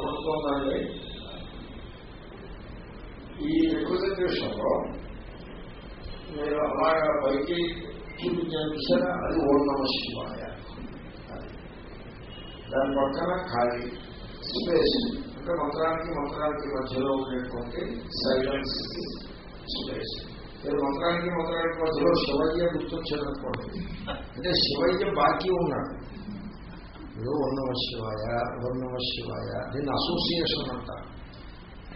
కనపడుతోందండి ఈ రిప్రజెంటేషన్లో మీరు అలాగా పైకి చూపించాను చూసారా అది ఓం నమ శివాయ దాని పక్కన ఖాళీ స్పేస్. అంటే మంత్రానికి మంత్రానికి మధ్యలో ఉండేటువంటి సైలెన్స్ స్పేస్. మీరు మంత్రానికి మంత్రానికి మధ్యలో శివయ్య గుర్తొచ్చారనుకోండి. అంటే శివయ్య బాకీ ఉన్నాడు. ఇప్పుడు ఓం నమ శివాయ ఓం నమ శివాయ దీన్ని అసోసియేషన్ అంటారు.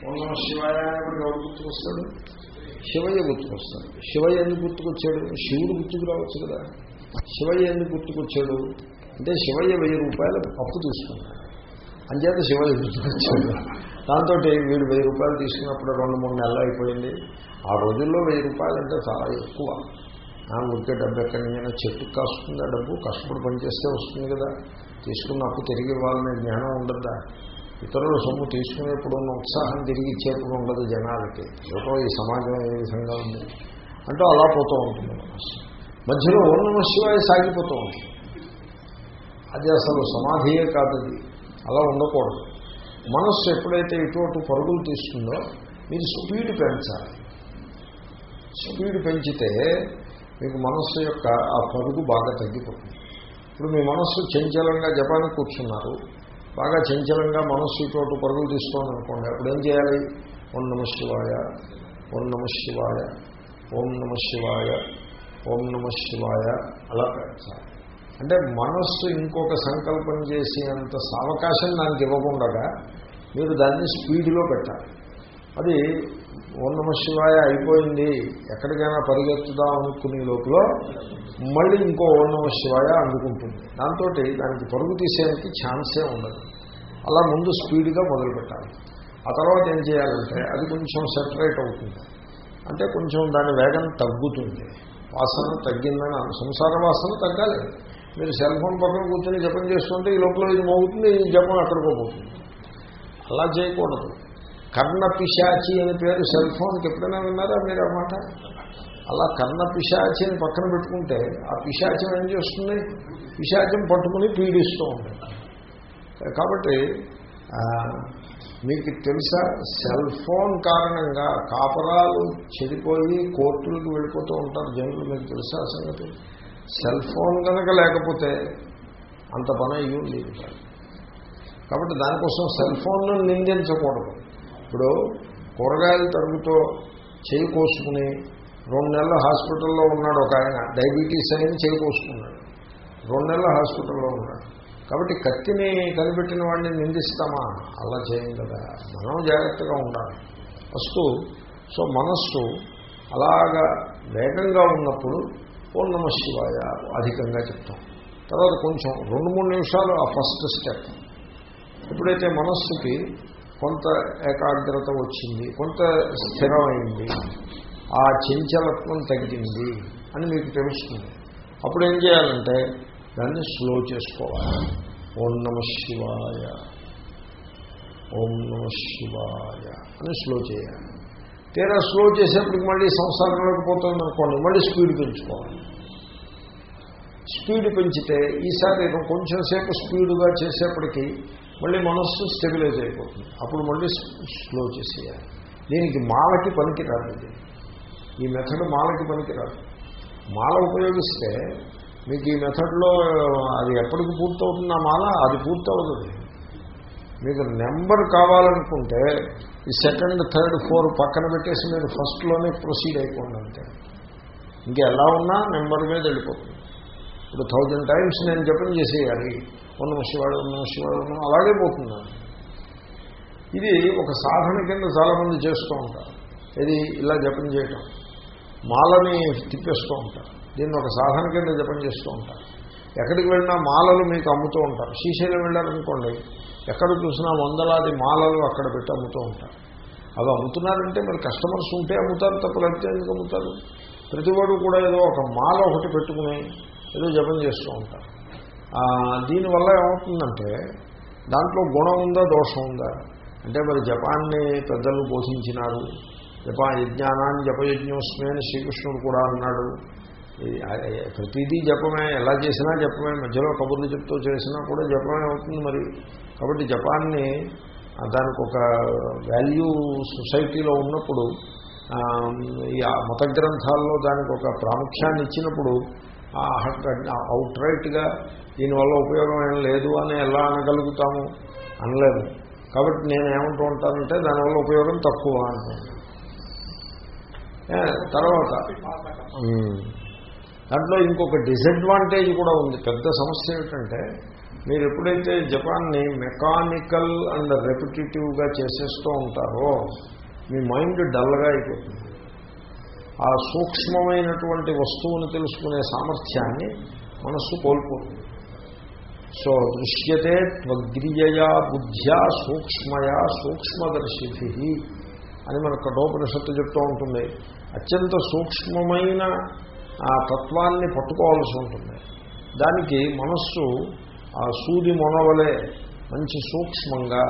ఓం నమ శివాయ అనేప్పుడు ఎవరు గుర్తుకొస్తాడు? శివయ్య గుర్తుకొస్తాడు. శివయ్య ఎందుకు గుర్తుకొచ్చాడు? శివుడు గుర్తుకు రావచ్చు కదా. శివయ్య ఎందుకు గుర్తుకొచ్చాడు? అంటే శివయ్య వెయ్యి రూపాయలు అప్పు తీసుకున్నాడు. అంచేత శివయ్య గుర్తుకొచ్చాడు. దాంతో వీడు వెయ్యి రూపాయలు తీసుకున్నప్పుడు రెండు మూడు నెలలు అయిపోయింది. ఆ రోజుల్లో వెయ్యి రూపాయలు అంటే చాలా ఎక్కువ. నా ఉడికే డబ్బు ఎక్కడి నుంచి చెట్టుకు కాస్తుందా డబ్బు కష్టపడి పనిచేస్తే వస్తుంది కదా. తీసుకున్న అప్పు తిరిగి ఇవ్వాలనే జ్ఞానం ఉండద్దా? ఇతరుల సొమ్ము తీసుకునేప్పుడు ఉన్న ఉత్సాహం తిరిగి ఇచ్చేప్పుడు ఉండదు జనాలకి. ఏదో ఈ సమాజం ఏ విధంగా ఉంది? అంటూ అలా పోతూ ఉంటుంది మనస్సు. మధ్యలో ఓం శివాయ సాగిపోతూ ఉంటుంది. అది అసలు సమాధియే కాదు అది. అలా ఉండకూడదు. మనస్సు ఎప్పుడైతే ఇటువంటి పరుగులు తీస్తుందో మీరు స్పీడ్ పెంచాలి. స్పీడ్ పెంచితే మీకు మనస్సు యొక్క ఆ పరుగు బాగా తగ్గిపోతుంది. ఇప్పుడు మీ మనస్సు చంచలంగా జపానికి కూర్చున్నారు. బాగా చంచలంగా మనస్సు ఇటువంటి పరుగులు తీసుకోండి అనుకోండి అప్పుడు ఏం చేయాలి? ఓం నమ శివాయ ఓం నమ శివాయ ఓం నమ శివాయ ఓం నమ శివాయ అలా పెంచాలి అంటే మనస్సు ఇంకొక సంకల్పం చేసేంత సావకాశం దానికి ఇవ్వకుండా మీరు దాన్ని స్పీడ్లో పెట్టాలి. అది ఓం నమ శివాయ అయిపోయింది. ఎక్కడికైనా పరిగెత్తుదాం అనుకునే లోపల మళ్ళీ ఇంకో ఓం నమ శివాయ అందుకుంటుంది. దాంతో దానికి పరుగు తీసేందుకు ఛాన్సే ఉండదు. అలా ముందు స్పీడ్గా మొదలు పెట్టాలి. ఆ తర్వాత ఏం చేయాలంటే అది కొంచెం సెపరేట్ అవుతుంది. అంటే కొంచెం దాని వేగం తగ్గుతుంది. వాసన తగ్గిందని సంసార వాసన తగ్గాలి. మీరు సెల్ ఫోన్ పక్కన కూర్చొని జపం చేస్తుంటే ఈ లోపల ఇది మోగుతుంది ఈ జపం అక్కడికో పోతుంది. అలా చేయకూడదు. కర్ణ పిశాచి అనే పేరు సెల్ ఫోన్కి ఎప్పుడైనా విన్నారా మీరు అన్నమాట అలా కర్ణ పిశాచిని పక్కన పెట్టుకుంటే ఆ పిశాచం ఏం చేస్తుంది? పిశాచం పట్టుకుని పీడిస్తూ ఉంటుంది. కాబట్టి మీకు తెలుసా సెల్ ఫోన్ కారణంగా కాపరాలు చెడిపోయి కోర్టులకు వెళ్ళిపోతూ ఉంటారు జనులు. మీకు తెలుసా సంగతి? సెల్ ఫోన్ కనుక లేకపోతే అంత పని అయ్యి ఉండేది కాబట్టి దానికోసం సెల్ ఫోన్ను నిందించకూడదు. ఇప్పుడు కూరగాయల తరుగుతో చేయి కోసుకుని రెండు నెలల హాస్పిటల్లో ఉన్నాడు ఒక ఆయన. డయాబెటీస్ అనేది చేయి కోసుకున్నాడు. రెండు నెలల హాస్పిటల్లో ఉన్నాడు. కాబట్టి కత్తిని కనిపెట్టిన వాడిని నిందిస్తామా? అలా చేయం కదా. మనం జాగ్రత్తగా ఉండాలి. ఫస్ట్ సో మనస్సు అలాగా వేగంగా ఉన్నప్పుడు ఓం నమ శివాయ అధికంగా చెప్తాం. తర్వాత కొంచెం రెండు మూడు నిమిషాలు ఆ ఫస్ట్ స్టెప్. ఎప్పుడైతే మనస్సుకి కొంత ఏకాగ్రత వచ్చింది కొంత స్థిరమైంది ఆ చంచలత్వం తగ్గింది అని మీకు తెలుస్తుంది. అప్పుడు ఏం చేయాలంటే దాన్ని స్లో చేసుకోవాలి. ఓం నమ శివాయ ఓం నమ శివాయ అని స్లో చేయాలి. తీరా స్లో చేసేప్పటికి మళ్ళీ సంసారంలోకి పోతుంది అనుకోండి మళ్ళీ స్పీడ్ పెంచుకోవాలి. స్పీడ్ పెంచితే ఈసారి కొంచెం సేపు స్పీడ్గా చేసేప్పటికీ మళ్ళీ మనస్సు స్టెబిలైజ్ అయిపోతుంది. అప్పుడు మళ్ళీ స్లో చేసేయాలి. దీనికి మాలకి పనికిరాదు ఇది. ఈ మెథడ్ మాలకి పనికిరాదు. మాల ఉపయోగిస్తే మీకు ఈ మెథడ్లో అది ఎప్పటికి పూర్తవుతుంది ఆ మాల? అది పూర్తవుతుంది మీకు నెంబర్ కావాలనుకుంటే ఈ సెకండ్ థర్డ్ ఫోర్ పక్కన పెట్టేసి మీరు ఫస్ట్లోనే ప్రొసీడ్ అయిపోండి అంతే. ఇంకా ఎలా ఉన్నా నెంబర్ మీద వెళ్ళిపోతుంది. ఇప్పుడు థౌజండ్ టైమ్స్ నేను జపం చేసేయాలి. ఉన్న శివాడు ఉన్న శివాడు ఉన్న అలాగే పోతున్నాను ఇది ఒక సాధన కింద చాలామంది చేస్తూ ఉంటారు. ఇది ఇలా జపం చేయటం. మాలని తిప్పేస్తూ ఉంటారు. దీన్ని ఒక సాధన కింద జపం చేస్తూ ఉంటారు. ఎక్కడికి వెళ్ళినా మాలలు మీకు అమ్ముతూ ఉంటారు. శ్రీశైలం వెళ్ళారనుకోండి ఎక్కడ చూసినా వందలాది మాలలు అక్కడ పెట్టి అమ్ముతూ ఉంటారు. అవి అమ్ముతున్నారంటే మరి కస్టమర్స్ ఉంటే అమ్ముతారు తప్ప లేకపోతే ఎందుకు అమ్ముతారు? ప్రతివాడు కూడా ఏదో ఒక మాల ఒకటి పెట్టుకుని ఏదో జపం చేస్తూ ఉంటారు దీనివల్ల ఏమవుతుందంటే దాంట్లో గుణం ఉందా దోషం ఉందా? అంటే మరి జపాన్ని పెద్దలు పోషించినారు. జపా యజ్ఞానాన్ని జపయజ్ఞోస్మే అని శ్రీకృష్ణుడు కూడా అన్నాడు. ప్రతిదీ జపమే ఎలా చేసినా జపమే మధ్యలో కబుర్లు చెప్తూ చేసినా కూడా జపమే అవుతుంది మరి. కాబట్టి జపాన్ని దానికి ఒక వాల్యూ సొసైటీలో ఉన్నప్పుడు ఈ మత గ్రంథాల్లో దానికి ఒక ప్రాముఖ్యాన్ని ఇచ్చినప్పుడు అవుట్ రైట్గా దీనివల్ల ఉపయోగం ఏం లేదు అని ఎలా అనగలుగుతాము? అనలేము. కాబట్టి నేను ఏమంటూ ఉంటానంటే దానివల్ల ఉపయోగం తక్కువ అంటున్నాను తర్వాత దాంట్లో ఇంకొక డిసడ్వాంటేజ్ కూడా ఉంది. పెద్ద సమస్య ఏమిటంటే మీరు ఎప్పుడైతే జపాన్ని మెకానికల్ అండ్ రెపిటేటివ్గా చేసేస్తూ ఉంటారో మీ మైండ్ డల్గా అయిపోతుంది. ఆ సూక్ష్మమైనటువంటి వస్తువుని తెలుసుకునే సామర్థ్యాన్ని మనస్సు కోల్పోతుంది. సో దృశ్యతే త్వగ్రియయా బుద్ధ్యా సూక్ష్మయా సూక్ష్మదర్శిభి అని మన కఠోపనిషత్తు చెప్తూ ఉంటుంది. అత్యంత సూక్ష్మమైన ఆ తత్వాన్ని పట్టుకోవాల్సి ఉంటుంది. దానికి మనస్సు ఆ సూది మొనవలే మంచి సూక్ష్మంగా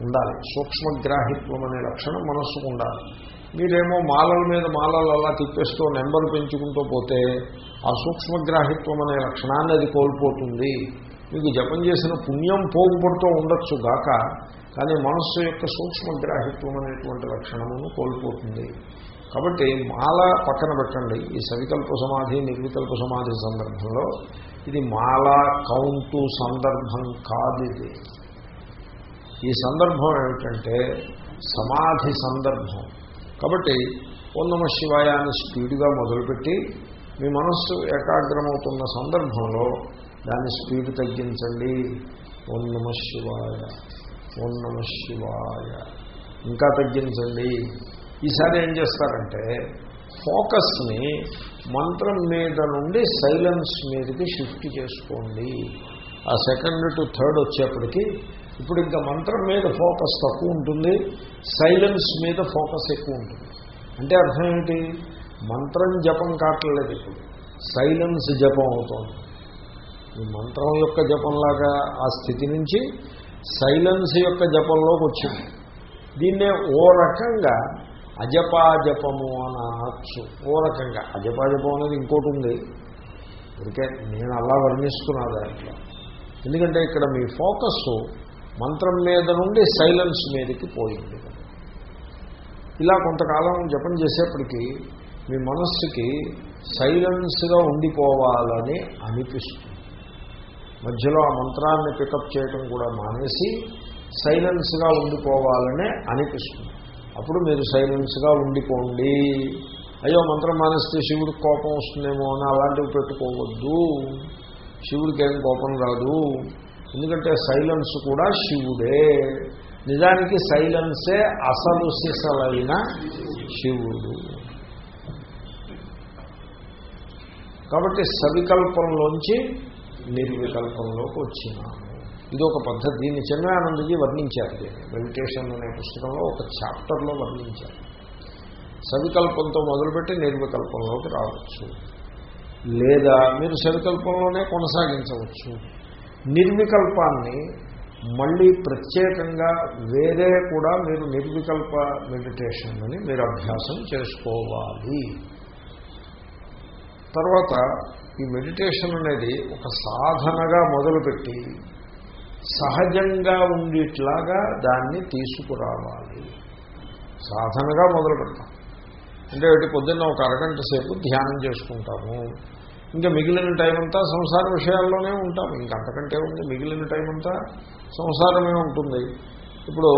ఉండాలి. సూక్ష్మగ్రాహిత్వం అనే లక్షణం మనస్సుకు ఉండాలి. మీరేమో మాలల మీద మాలలు అలా తిప్పేస్తూ నెంబర్ పెంచుకుంటూ పోతే ఆ సూక్ష్మగ్రాహిత్వం అనే లక్షణాన్ని అది కోల్పోతుంది. మీకు జపం చేసిన పుణ్యం పోగుపడుతూ ఉండొచ్చు గాక కానీ మనస్సు యొక్క సూక్ష్మగ్రాహిత్వం అనేటువంటి లక్షణమును కోల్పోతుంది. కాబట్టి మాల పక్కన పెట్టండి. ఈ సవికల్ప సమాధి నిర్వికల్ప సమాధి సందర్భంలో ఇది మాల కౌంటు సందర్భం కాదు ఇది. ఈ సందర్భం ఏమిటంటే సమాధి సందర్భం. కాబట్టి ఓం నమ స్పీడ్గా మొదలుపెట్టి మీ మనస్సు ఏకాగ్రమవుతున్న సందర్భంలో దాని స్పీడ్ తగ్గించండి. ఓం నమ శివాయ ఓం నమ శివాయ. ఇంకా తగ్గించండి. ఈసారి ఏం చేస్తారంటే ఫోకస్ని మంత్రం మీద నుండి సైలెన్స్ మీదకి షిఫ్ట్ చేసుకోండి. ఆ సెకండ్ టు థర్డ్ వచ్చేప్పటికి ఇప్పుడు ఇంకా మంత్రం మీద ఫోకస్ తక్కువ ఉంటుంది సైలెన్స్ మీద ఫోకస్ ఎక్కువ ఉంటుంది. అంటే అర్థం ఏంటి? మంత్రం జపం కావట్లేదు ఇప్పుడు. సైలెన్స్ జపం అవుతోంది. ఈ మంత్రం యొక్క జపంలాగా ఆ స్థితి నుంచి సైలెన్స్ యొక్క జపంలోకి వచ్చింది. దీన్నే ఓ రకంగా అజపాజపము అని అనొచ్చు. ఓ రకంగా. అజపాజపం అనేది ఇంకోటి ఉంది. అందుకే నేను అలా వర్ణిస్తున్నా దాంట్లో. ఎందుకంటే ఇక్కడ మీ ఫోకస్ మంత్రం మీద నుండి సైలెన్స్ మీదకి పోయింది. ఇలా కొంతకాలం జపం చేసేప్పటికీ మీ మనస్సుకి సైలెన్స్గా ఉండిపోవాలని అనిపిస్తుంది. మధ్యలో ఆ మంత్రాన్ని పికప్ చేయటం కూడా మానేసి సైలెన్స్గా ఉండిపోవాలనే అనిపిస్తుంది. అప్పుడు మీరు సైలెన్స్గా ఉండిపోండి. అయ్యో మంత్రం మానేస్తే శివుడికి కోపం వస్తుందేమో అని అలాంటివి పెట్టుకోవద్దు. శివుడికి ఏం కోపం రాదు. ఎందుకంటే సైలెన్స్ కూడా శివుడే. నిజానికి సైలెన్సే అసలు సిసలైన శివుడు. కాబట్టి సవికల్పంలోంచి నిర్వికల్పంలోకి వచ్చినాము. ఇది ఒక పద్ధతి. దీన్ని చంద్రానందజీ వర్ణించారు దీన్ని. మెడిటేషన్ అనే పుస్తకంలో ఒక చాప్టర్లో వర్ణించారు. సవికల్పంతో మొదలుపెట్టి నిర్వికల్పంలోకి రావచ్చు. లేదా మీరు సవికల్పంలోనే కొనసాగించవచ్చు. నిర్వికల్పాన్ని మళ్ళీ ప్రత్యేకంగా వేరే కూడా మీరు నిర్వికల్ప మెడిటేషన్ అని మీరు అభ్యాసం చేసుకోవాలి. తర్వాత ఈ మెడిటేషన్ అనేది ఒక సాధనగా మొదలుపెట్టి సహజంగా ఉండేట్లాగా దాన్ని తీసుకురావాలి. సాధనగా మొదలు పెడతాం అంటే పొద్దున్న ఒక అరగంట సేపు ధ్యానం చేసుకుంటాము. ఇంకా మిగిలిన టైం అంతా సంసార విషయాల్లోనే ఉంటాం. ఇంకంతకంటే ఉంది మిగిలిన టైం అంతా సంసారమే ఉంటుంది. ఇప్పుడు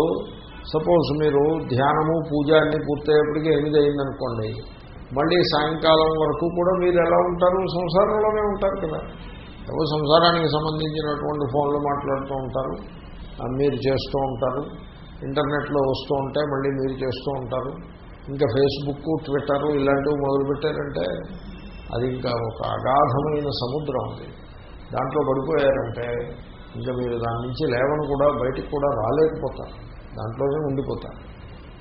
సపోజ్ మీరు ధ్యానము పూజ అన్నీ పూర్తయ్యేప్పటికీ ఎనిమిది అయిందనుకోండి మళ్ళీ సాయంకాలం వరకు కూడా మీరు ఎలా ఉంటారు? సంసారంలోనే ఉంటారు కదా. ఎవరు సంసారానికి సంబంధించినటువంటి ఫోన్లు మాట్లాడుతూ ఉంటారు. మీరు చేస్తూ ఉంటారు. ఇంటర్నెట్లో వస్తూ ఉంటే మళ్ళీ మీరు చేస్తూ ఉంటారు. ఇంకా ఫేస్బుక్ ట్విట్టర్ ఇలాంటివి మొదలుపెట్టారంటే అది ఇంకా ఒక అగాధమైన సముద్రం ఉంది దాంట్లో పడిపోయారంటే ఇంకా మీరు దాని నుంచి లేవని కూడా బయటికి కూడా రాలేకపోతారు. దాంట్లోనే ఉండిపోతారు.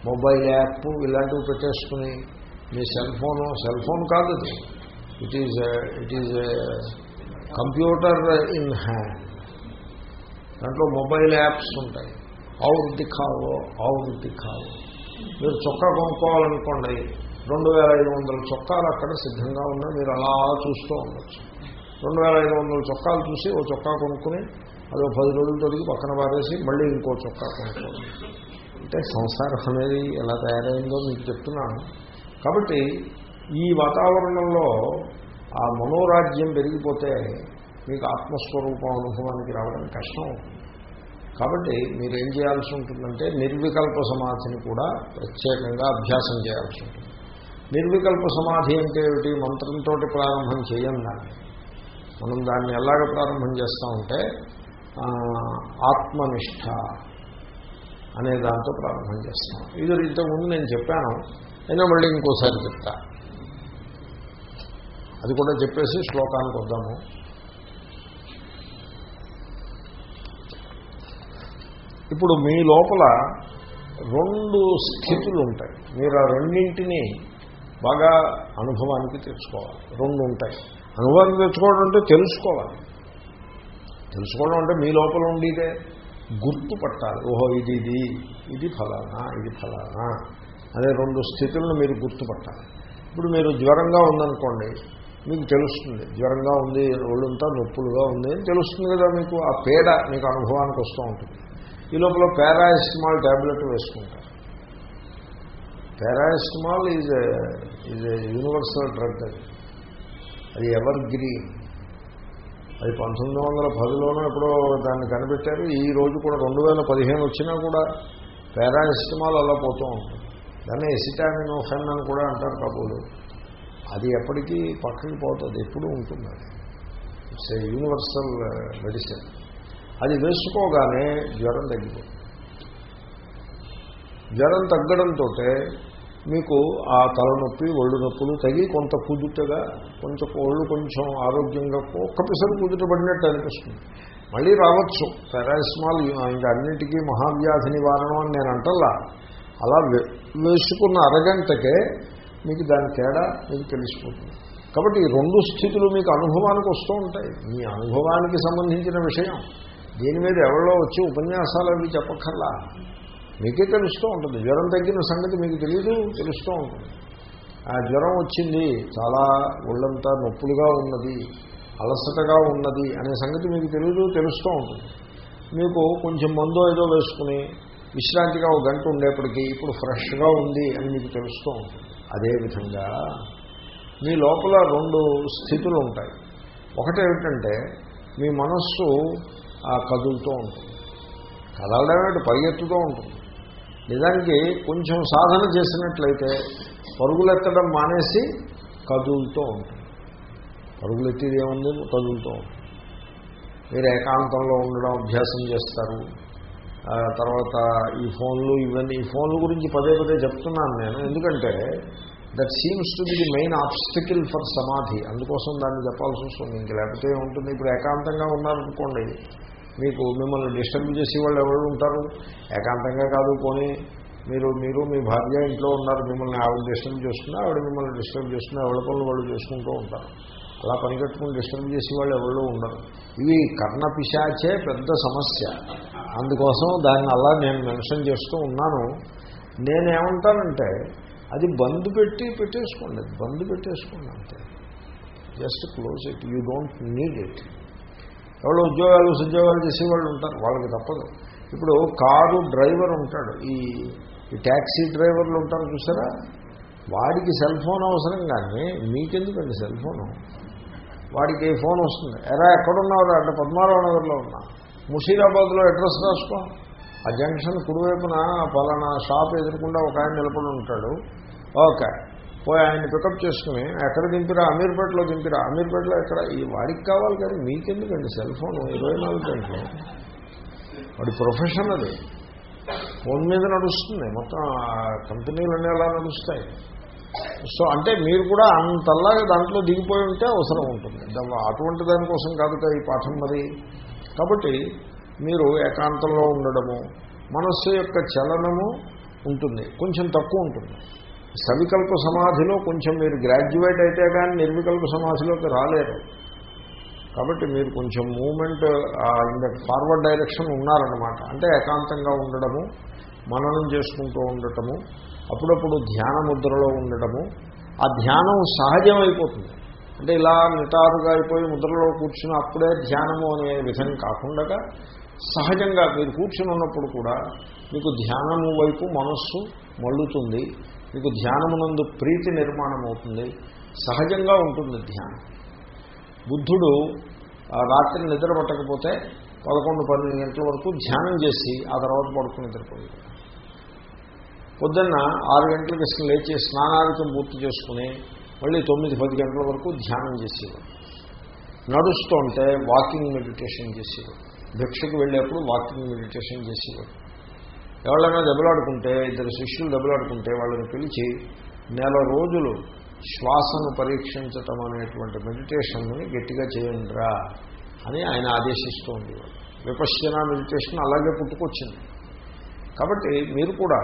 మొబైల్ యాప్ ఇలాంటివి పెట్టేసుకుని మీ సెల్ ఫోను సెల్ ఫోన్ కాదు అది. It is it is computer in hand దాంట్లో మొబైల్ యాప్స్ ఉంటాయి. ఆవురు దిఖావో ఆవురు దిఖావో మీరు చొక్కా కొనుక్కోవాలనుకోండి రెండు వేల ఐదు వందల చొక్కాలు అక్కడ సిద్ధంగా ఉన్నాయి. మీరు అలా చూస్తూ ఉండొచ్చు. రెండు వేల ఐదు వందల చొక్కాలు చూసి ఓ చొక్కా కొనుక్కుని అదో పది రోజులు తొలగి పక్కన పారేసి మళ్ళీ ఇంకో చొక్కా కొనుక్కోండి. అంటే సంసారం అనేది ఎలా తయారైందో మీకు చెప్తున్నాను. కాబట్టి ఈ వాతావరణంలో ఆ మనోరాజ్యం పెరిగిపోతే మీకు ఆత్మస్వరూపం అనుభవానికి రావడం కష్టం కాబట్టి మీరు ఏం చేయాల్సి ఉంటుందంటే నిర్వికల్ప సమాధిని కూడా ప్రత్యేకంగా అభ్యాసం చేయాల్సి ఉంటుంది. నిర్వికల్ప సమాధి అంటే ఏమిటి? మంత్రంతో ప్రారంభం చేయం దాన్ని మనం దాన్ని ఎలాగ ప్రారంభం చేస్తామంటే ఆత్మనిష్ట అనే దాంతో ప్రారంభం చేస్తాం. ఇది ఇంతకుముందు నేను చెప్పాను. అయినా మళ్ళీ ఇంకోసారి చెప్తా. అది కూడా చెప్పేసి శ్లోకానికి వద్దాము. ఇప్పుడు మీ లోపల రెండు స్థితులు ఉంటాయి మీరు ఆ రెండింటినీ బాగా అనుభవానికి తెచ్చుకోవాలి. రెండు ఉంటాయి. అనుభవానికి తెచ్చుకోవడం అంటే తెలుసుకోవాలి. తెలుసుకోవడం అంటే మీ లోపల ఉండేదే గుర్తుపట్టాలి ఓహో ఇది ఇది ఇది ఫలానా ఇది ఫలానా అనే రెండు స్థితులను మీరు గుర్తుపట్టాలి ఇప్పుడు మీరు జ్వరంగా ఉందనుకోండి మీకు తెలుస్తుంది. జ్వరంగా ఉంది ఒళ్ళంతా నొప్పులుగా ఉంది అని తెలుస్తుంది కదా మీకు. ఆ పేడ మీకు అనుభవానికి వస్తూ ఉంటుంది. ఈ లోపల పారాసిటమాల్ ట్యాబ్లెట్ వేసుకుంటారు. Paracetamol is is universal drug అది అది ఎవర్ గ్రీన్ అది పంతొమ్మిది వందల పదిలోనూ ఎప్పుడో దాన్ని కనిపెట్టారు. ఈ రోజు కూడా రెండు వేల పదిహేను వచ్చినా కూడా పారాస్టమాల్ అలా పోతూ ఉంటుంది. దాన్ని ఎసిటామినోఫెన్ అని కూడా అంటారు కాబోలు అది ఎప్పటికీ పక్కకి పోతుంది ఎప్పుడూ ఉంటుంది అది. ఇట్స్ ఏ యూనివర్సల్ మెడిసిన్ అది వేసుకోగానే జ్వరం తగ్గిపోతుంది. జ్వరం తగ్గడంతో మీకు ఆ తలనొప్పి ఒళ్ళు నొప్పులు తగి కొంత కుదుటగా కొంచెం ఒళ్ళు కొంచెం ఆరోగ్యంగా ఒక్క పిసరు కుదుట పడినట్టు అనిపిస్తుంది. మళ్ళీ రావచ్చు. పారాసిమాల్ ఇంకా అన్నింటికీ మహావ్యాధి నివారణం అని నేను అంటల్లా. అలా వేసుకున్న అరగంటకే మీకు దాని తేడా మీకు తెలిసిపోతుంది. కాబట్టి ఈ రెండు స్థితులు మీకు అనుభవానికి వస్తూ ఉంటాయి. మీ అనుభవానికి సంబంధించిన విషయం. దీని మీద ఎవరో వచ్చి ఉపన్యాసాలు అవి చెప్పక్కర్లా. మీకే తెలుస్తూ ఉంటుంది. జ్వరం తగ్గిన సంగతి మీకు తెలియదు తెలుస్తూ ఉంటుంది. ఆ జ్వరం వచ్చింది చాలా ఒళ్ళంతా నొప్పులుగా ఉన్నది అలసటగా ఉన్నది అనే సంగతి మీకు తెలియదు తెలుస్తూ ఉంటుంది. మీకు కొంచెం మందో ఏదో వేసుకుని విశ్రాంతిగా ఒక గంట ఉండేప్పటికీ ఇప్పుడు ఫ్రెష్గా ఉంది అని మీకు తెలుస్తూ ఉంటుంది. అదేవిధంగా మీ లోపల రెండు స్థితులు ఉంటాయి. ఒకటేమిటంటే మీ మనస్సు ఆ కదులుతూ ఉంటుంది. కదలడం పరిగెత్తుతూ ఉంటుంది. నిజానికి కొంచెం సాధన చేసినట్లయితే పరుగులెత్తడం మానేసి కదులుతూ ఉంటుంది. పరుగులెత్తేది ఏముంది? కదులుతూ ఉంటుంది. మీరు ఏకాంతంలో ఉండడం అభ్యాసం చేస్తారు. తర్వాత ఈ ఫోన్లు ఇవన్నీ ఈ ఫోన్ల గురించి పదే పదే చెప్తున్నాను నేను. ఎందుకంటే that seems to be the main obstacle for సమాధి అందుకోసం దాన్ని చెప్పాల్సి వస్తుంది. ఇంక లేకపోతే ఉంటుంది ఇప్పుడు ఏకాంతంగా ఉన్నారనుకోండి మీకు మిమ్మల్ని డిస్టర్బ్ చేసే వాళ్ళు ఎవరు ఉంటారు? ఏకాంతంగా కాదు పోనీ మీరు మీరు మీ భార్య ఇంట్లో ఉన్నారు మిమ్మల్ని ఆవిడ డిస్టర్బ్ చేస్తున్నా ఆవిడ మిమ్మల్ని డిస్టర్బ్ చేస్తున్నా ఎవరి పనులు వాళ్ళు చేసుకుంటూ ఉంటారు. అలా పనికట్టుకుని డిస్టర్బ్ చేసే వాళ్ళు ఎవరు ఉండరు. ఇవి కర్ణ పిశాచే పెద్ద సమస్య. అందుకోసం దాన్ని అలా నేను మెన్షన్ చేస్తూ ఉన్నాను. నేనేమంటానంటే అది బంద్ పెట్టి పెట్టేసుకోండి బంద్ పెట్టేసుకోండి అంతే. Just close it you don't need it. ఎవరో ఉద్యోగాలు ఉద్యోగాలు చేసేవాళ్ళు ఉంటారు. వాళ్ళకి తప్పదు. ఇప్పుడు కారు డ్రైవర్ ఉంటాడు. ఈ ఈ ట్యాక్సీ డ్రైవర్లు ఉంటారు చూసారా? వాడికి సెల్ ఫోన్ అవసరం కానీ మీకెందుకండి సెల్ ఫోను? వాడికి ఫోన్ వస్తుంది? ఎరా ఎక్కడున్నావు అంటే పద్మారావు నగర్లో ఉన్నా. ముషీరాబాద్లో అడ్రస్ రాసుకో. ఆ జంక్షన్ కుడివైపున పలానా షాప్ ఎదురకుండా ఒక ఆయన నిలబడి ఉంటాడు. ఓకే. పోయి ఆయన్ని పికప్ చేసుకుని ఎక్కడ దింపిరా? అమీర్పేటలో దింపిరా? అమీర్పేటలో ఎక్కడ? ఈ వాడికి కావాలి కానీ మీకెందుకండి సెల్ ఫోన్ ఇరవై నాలుగు గంటలు. వాడి ప్రొఫెషన్ అది. ఫోన్ మీద నడుస్తుంది. మొత్తం కంపెనీలు కంపెనీలన్నీ అలా నడుస్తాయి. సో అంటే మీరు కూడా అంతల్లా దాంట్లో దిగిపోయి ఉంటే అవసరం ఉంటుంది. దా- అటువంటి దానికోసం కాదు కదా ఈ పాఠం మరి. కాబట్టి మీరు ఏకాంతంలో ఉండడము మనస్సు యొక్క చలనము ఉంటుంది. కొంచెం తక్కువ ఉంటుంది. సవికల్ప సమాధిలో కొంచెం మీరు గ్రాడ్యుయేట్ అయితే కానీ నిర్వికల్ప సమాధిలోకి రాలేరు. కాబట్టి మీరు కొంచెం moment in that forward direction ఉన్నారనమాట అంటే ఏకాంతంగా ఉండడము మననం చేసుకుంటూ ఉండటము అప్పుడప్పుడు ధ్యాన ముద్రలో ఉండటము. ఆ ధ్యానం సహజమైపోతుంది. అంటే ఇలా నిటారుగా అయిపోయి ముద్రలో కూర్చుని అప్పుడే ధ్యానము అనే విధం కాకుండా సహజంగా మీరు కూర్చుని ఉన్నప్పుడు కూడా మీకు ధ్యానము వైపు మనస్సు మళ్ళుతుంది మీకు ధ్యానమునందు ప్రీతి నిర్మాణం అవుతుంది సహజంగా ఉంటుంది ధ్యానం. బుద్ధుడు ఆ రాత్రి నిద్ర పట్టకపోతే పదకొండు పన్నెండు గంటల వరకు ధ్యానం చేసి ఆ తర్వాత పడుకుని నిద్రపోయింది పొద్దున్న ఆరు గంటలకి లేచి స్నానాధికం పూర్తి చేసుకుని మళ్ళీ తొమ్మిది పది గంటల వరకు ధ్యానం చేసేవాడు. నడుస్తుంటే వాకింగ్ మెడిటేషన్ చేసేవాడు. భిక్షకు వెళ్ళేప్పుడు వాకింగ్ మెడిటేషన్ చేసేవాడు. ఎవరైనా దెబ్బలాడుకుంటే ఇద్దరు శిష్యులు దెబ్బలాడుకుంటే వాళ్ళని పిలిచి నెల రోజులు శ్వాసను పరీక్షించటం అనేటువంటి మెడిటేషన్ని గట్టిగా చేయండిరా అని ఆయన ఆదేశిస్తూ ఉండేవాడు. విపశ్యన మెడిటేషన్ అలాగే పుట్టుకొచ్చింది. కాబట్టి మీరు కూడా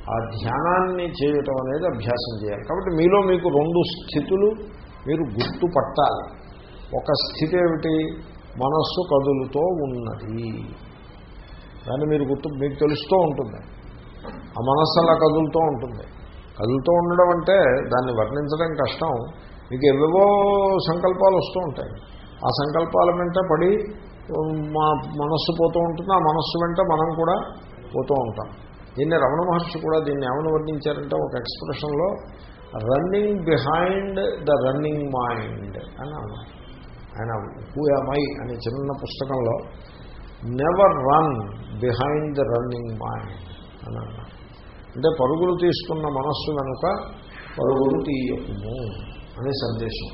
ఆ ధ్యానాన్ని చేయటం అనేది అభ్యాసం చేయాలి. కాబట్టి మీలో మీకు రెండు స్థితులు మీరు గుర్తుపట్టాలి. ఒక స్థితి ఏమిటి? మనస్సు కదులుతో ఉన్నది. దాన్ని మీరు గుర్తు మీకు తెలుస్తూ ఉంటుంది. ఆ మనస్సు అలా కదులుతూ ఉంటుంది. కదులుతూ ఉండడం అంటే దాన్ని వర్ణించడం కష్టం. మీకు ఎవేవో సంకల్పాలు వస్తూ ఉంటాయి. ఆ సంకల్పాల వెంట పడి మా మనస్సు పోతూ ఉంటుంది. ఆ మనస్సు వెంట మనం కూడా పోతూ ఉంటాం. దీన్ని రమణ మహర్షి కూడా దీన్ని ఏమని వర్ణించారంటే ఒక ఎక్స్ప్రెషన్లో running behind the running mind అని అన్నారు. ఆయన హూయామై మై అనే చిన్న పుస్తకంలో never run behind the running mind అని అన్నారు అంటే పరుగులు తీసుకున్న మనస్సు కనుక పరుగులు తీయకుము అనే సందేశం.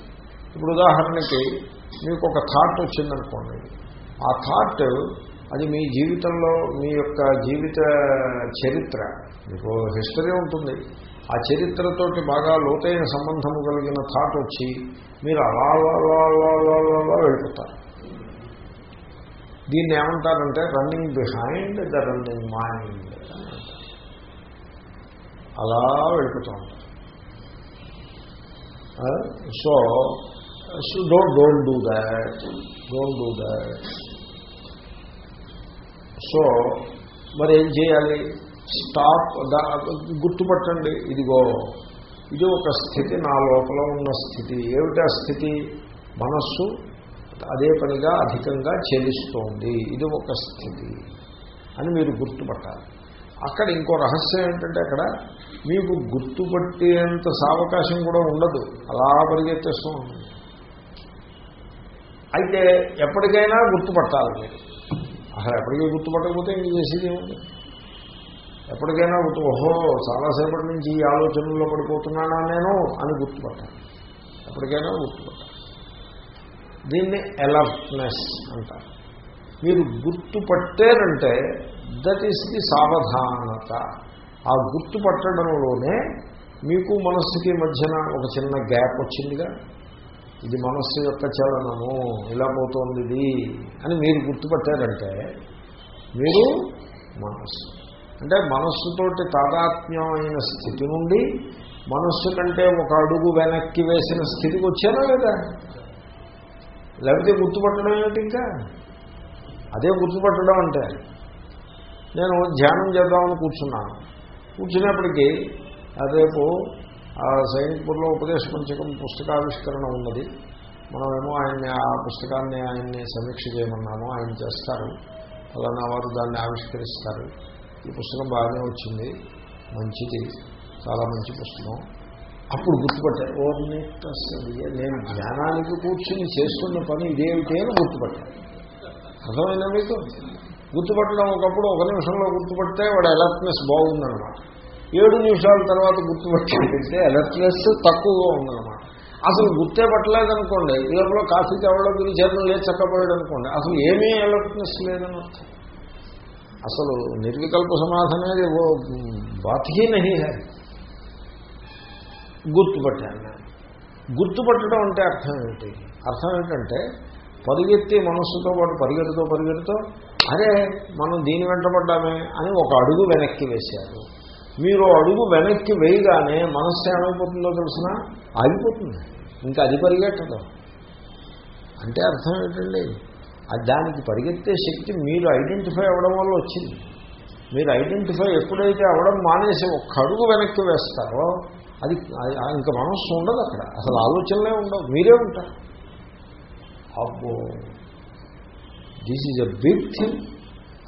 ఇప్పుడు ఉదాహరణకి మీకు ఒక థాట్ వచ్చిందనుకోండి. ఆ థాట్ అది మీ జీవితంలో మీ యొక్క జీవిత చరిత్ర. మీకు హిస్టరీ ఉంటుంది. ఆ చరిత్రతోటి బాగా లోతైన సంబంధము కలిగిన థాట్ వచ్చి మీరు అలా అలా అలా అలా అలా అలా అలా వెళ్ళిపోతారు. దీన్ని ఏమంటారంటే running behind the running mind అలా వెళ్ళిపోతూ ఉంటారు. So so don't don't do that don't do that so మరి ఏం చేయాలి? స్టాప్ గుర్తుపట్టండి. ఇదిగో ఇది ఒక స్థితి నా లోపల ఉన్న స్థితి. ఏమిటి ఆ స్థితి? మనస్సు అదే పనిగా అధికంగా చెల్లిస్తోంది ఇది ఒక స్థితి అని మీరు గుర్తుపట్టాలి. అక్కడ ఇంకో రహస్యం ఏంటంటే అక్కడ మీకు గుర్తుపట్టేంత సావకాశం కూడా ఉండదు. అలా పరిగెత్తేస్తూ ఉంటుంది అయితే ఎప్పటికైనా గుర్తుపట్టాలి మీరు. అసలు ఎప్పటికీ గుర్తుపట్టకపోతే ఇంక చేసేది ఏముంది? ఎప్పటికైనా ఓహో చాలాసేపటి నుంచి ఈ ఆలోచనల్లో పడిపోతున్నానా నేను అని గుర్తుపట్టాలి ఎప్పటికైనా గుర్తుపట్టాలి దీన్ని అలర్ట్నెస్ అంటారు. మీరు గుర్తుపట్టారంటే దట్ ఈస్ ది సావధానత. ఆ గుర్తుపట్టడంలోనే మీకు మనస్సుకి మధ్యన ఒక చిన్న గ్యాప్ వచ్చిందిగా. ఇది మనస్సు యొక్క చలనము ఇలా పోతోంది అని మీరు గుర్తుపట్టారంటే మీరు మనస్సు. అంటే మనస్సుతోటి తాదాత్మ్యమైన స్థితి నుండి మనస్సు కంటే ఒక అడుగు వెనక్కి వేసిన స్థితికి వచ్చారా లేదా? లేకపోతే గుర్తుపట్టడం ఏమిటి ఇంకా? అదే గుర్తుపట్టడం అంటే నేను ధ్యానం చేద్దామని కూర్చున్నాను. కూర్చున్నప్పటికీ రేపు సైనిక్పూర్లో ఉపదేశ పంచకం పుస్తకావిష్కరణ ఉన్నది. మనమేమో ఆయన్ని ఆ పుస్తకాన్ని ఆయన్ని సమీక్ష చేయమన్నాము ఆయన చేస్తారు. అలానా వారు దాన్ని ఆవిష్కరిస్తారు. ఈ పుస్తకం బాగానే వచ్చింది. మంచిది. చాలా మంచి పుస్తకం. అప్పుడు గుర్తుపట్టారు ఓర్ని నేను ధ్యానానికి కూర్చుని చేస్తున్న పని ఇదేమిటి అని గుర్తుపట్టాను అర్థమైనా మీకు? గుర్తుపట్టడం ఒకప్పుడు ఒక నిమిషంలో గుర్తుపడితే వాడు అలర్ట్నెస్ బాగుందన్నమాట. ఏడు నిమిషాల తర్వాత గుర్తుపట్టింటే అలర్ట్నెస్ తక్కువగా ఉందన్నమాట. అసలు గుర్తే పట్టలేదనుకోండి. లోపల కాఫీ తేవడం పిలిచారు లేదు చక్కపోయాడు అనుకోండి. అసలు ఏమీ అలర్ట్నెస్ లేదని అర్థం అసలు నిర్వికల్ప సమాధానం ఓ బాతీ నహి హై. గుర్తుపట్టాను నేను. గుర్తుపట్టడం అంటే అర్థం ఏమిటి అర్థం ఏంటంటే పరిగెత్తి మనస్సుతో పాటు పరిగెడుతూ పరిగెడుతూ అరే మనం దీని వెంటబడ్డామే అని ఒక అడుగు వెనక్కి వేశారు. మీరు అడుగు వెనక్కి వేయగానే మనస్సు ఏమైపోతుందో తెలిసిన? ఆగిపోతుంది. ఇంకా అది పరిగెట్టదు అంటే అర్థం ఏంటండి? దానికి పరిగెత్తే శక్తి మీరు ఐడెంటిఫై అవ్వడం వల్ల వచ్చింది. మీరు ఐడెంటిఫై ఎప్పుడైతే అవ్వడం మానేసి ఒక్క అడుగు వెనక్కి వేస్తారో అది ఇంకా మనస్సు ఉండదు అక్కడ. అసలు ఆలోచనలే ఉండవు. మీరే ఉంటారు. అబ్బో! This is a big thing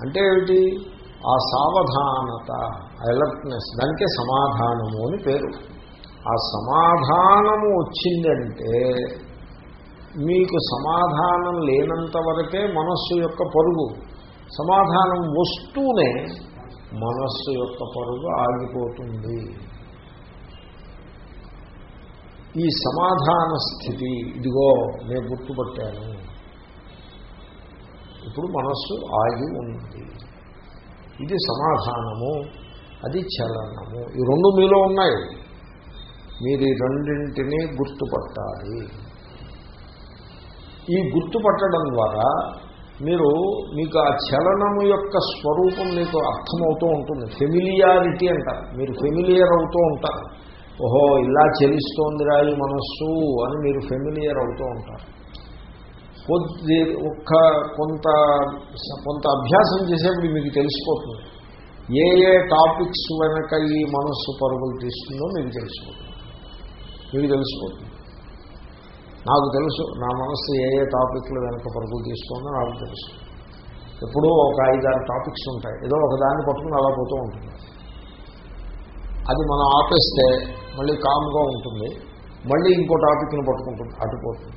అంటే ఏమిటి? ఆ సావధానత అలర్ట్నెస్ దానికే సమాధానము అని పేరు. ఆ సమాధానము వచ్చిందంటే మీకు సమాధానం లేనంత వరకే మనస్సు యొక్క పరుగు. సమాధానం వస్తూనే మనస్సు యొక్క పరుగు ఆగిపోతుంది. ఈ సమాధాన స్థితి ఇదిగో నేను గుర్తుపట్టాను. ఇప్పుడు మనస్సు ఆగి ఉంది. ఇది సమాధానము అది చలనము. ఈ రెండు మీలో ఉన్నాయి. మీరు ఈ రెండింటినీ గుర్తుపట్టాలి. ఈ గుర్తుపట్టడం ద్వారా మీరు మీకు ఆ చలనము యొక్క స్వరూపం మీకు అర్థమవుతూ ఉంటుంది. ఫెమిలియారిటీ అంటారు. మీరు ఫెమిలియర్ అవుతూ ఉంటారు. ఓహో ఇలా చెలిస్తోందిరా ఈ మనస్సు అని మీరు ఫెమిలియర్ అవుతూ ఉంటారు. కొద్ది ఒక్క కొంత కొంత అభ్యాసం చేసేప్పుడు మీకు తెలిసిపోతుంది. ఏ ఏ టాపిక్స్ వెనక ఈ మనస్సు పరుగులు తీస్తుందో మీకు తెలిసిపోతుంది. మీకు తెలిసిపోతుంది. నాకు తెలుసు. నా మనస్సు ఏ ఏ టాపిక్లు వెనక పరుగులు తీస్తుందో నాకు తెలుసు. ఎప్పుడూ ఒక ఐదారు టాపిక్స్ ఉంటాయి. ఏదో ఒక దాన్ని పట్టుకుని అలా పోతూ ఉంటుంది. అది మనం ఆపేస్తే మళ్ళీ కామ్గా ఉంటుంది. మళ్ళీ ఇంకో టాపిక్ని పట్టుకుంటుంది. అటుపోతుంది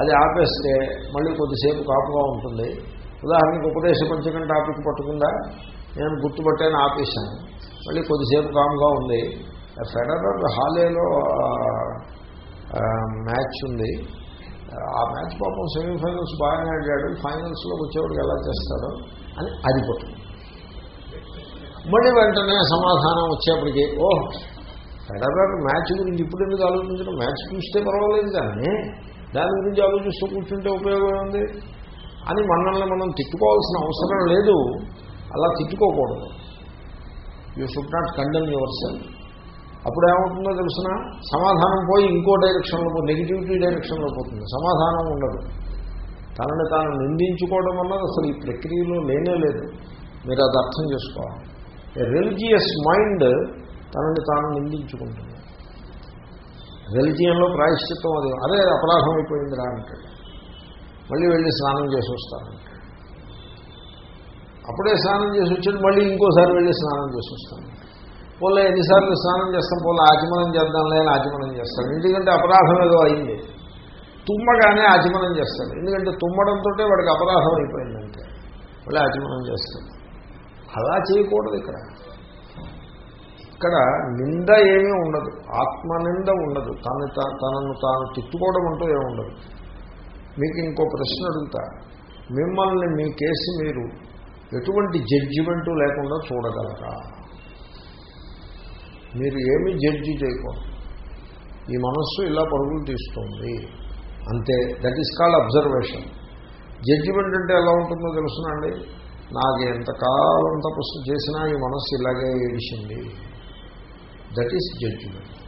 అది ఆపేస్తే మళ్ళీ కొద్దిసేపు కాపుగా ఉంటుంది. ఉదాహరణకి ఉపదేశ పంచకం టాపిక్ పట్టుకుందా? నేను గుర్తుపట్టాను ఆపేశాను. మళ్ళీ కొద్దిసేపు కామ్గా ఉంది. ఫెడరల్ హాలేలో మ్యాచ్ ఉంది. ఆ మ్యాచ్ పాపం సెమీఫైనల్స్ బాగానే ఆడాడు. ఫైనల్స్లో వచ్చేవాడికి ఎలా చేస్తాడో అని అది పట్టుకుంది మళ్ళీ వెంటనే సమాధానం వచ్చేప్పటికి ఓ ఫెడరర్ మ్యాచ్ గురించి ఇప్పుడు ఎందుకు ఆలోచించడం? మ్యాచ్ చూస్తే పర్వాలేదు కానీ దాని గురించి ఆలోచిస్తూ కూర్చుంటే ఉపయోగం ఉంది అని మనల్ని మనం తిట్టుకోవాల్సిన అవసరం లేదు. అలా తిట్టుకోకూడదు. You should not condemn yourself అప్పుడు ఏమవుతుందో తెలిసిన? సమాధానం పోయి ఇంకో డైరెక్షన్లో నెగిటివిటీ డైరెక్షన్లో పోతుంది. సమాధానం ఉండదు. తనని తాను నిందించుకోవడం అన్నది అసలు ఈ ప్రక్రియలో లేనే లేదు. మీరు అది అర్థం చేసుకోవాలి. రిలిజియస్ మైండ్ తనని తాను నిందించుకుంటుంది. రిలిజియన్లో ప్రాయశ్చిత్వం అది. అదే అపరాధం అయిపోయిందిరా అంటాడు. మళ్ళీ వెళ్ళి స్నానం చేసి వస్తానంటాడు అప్పుడే స్నానం చేసి వచ్చాడు మళ్ళీ ఇంకోసారి వెళ్ళి స్నానం చేసి వస్తాను పోలే ఎన్నిసార్లు స్నానం చేస్తాం పోలే ఆచమనం చేద్దాంలే అని ఆచమనం చేస్తాడు ఎందుకంటే అపరాధం ఏదో అయింది. తుమ్మగానే ఆచమనం చేస్తాడు ఎందుకంటే తుమ్మడంతో వాడికి అపరాధం అయిపోయిందంటే. మళ్ళీ ఆచమనం చేస్తాడు అలా చేయకూడదు ఇక్కడ. ఇక్కడ నింద ఏమీ ఉండదు. ఆత్మనింద ఉండదు. తను తా- తనను తాను తిట్టుకోవడం అంటూ ఏముండదు ఉండదు. మీకు ఇంకో ప్రశ్న అడుగుతా. మిమ్మల్ని మీ కేసు మీరు ఎటువంటి జడ్జిమెంటు లేకుండా చూడగలరా? మీరు ఏమీ జడ్జి చేయకూడదు. ఈ మనస్సు ఇలా పరుగులు తీస్తుంది. అంతే. That is called observation judgement అంటే ఎలా ఉంటుందో తెలుసునండి? నాకు ఎంతకాలం తపస్సు చేసినా ఈ మనస్సు ఇలాగే ఏడిచింది దట్ ఈస్ జడ్జిమెంట్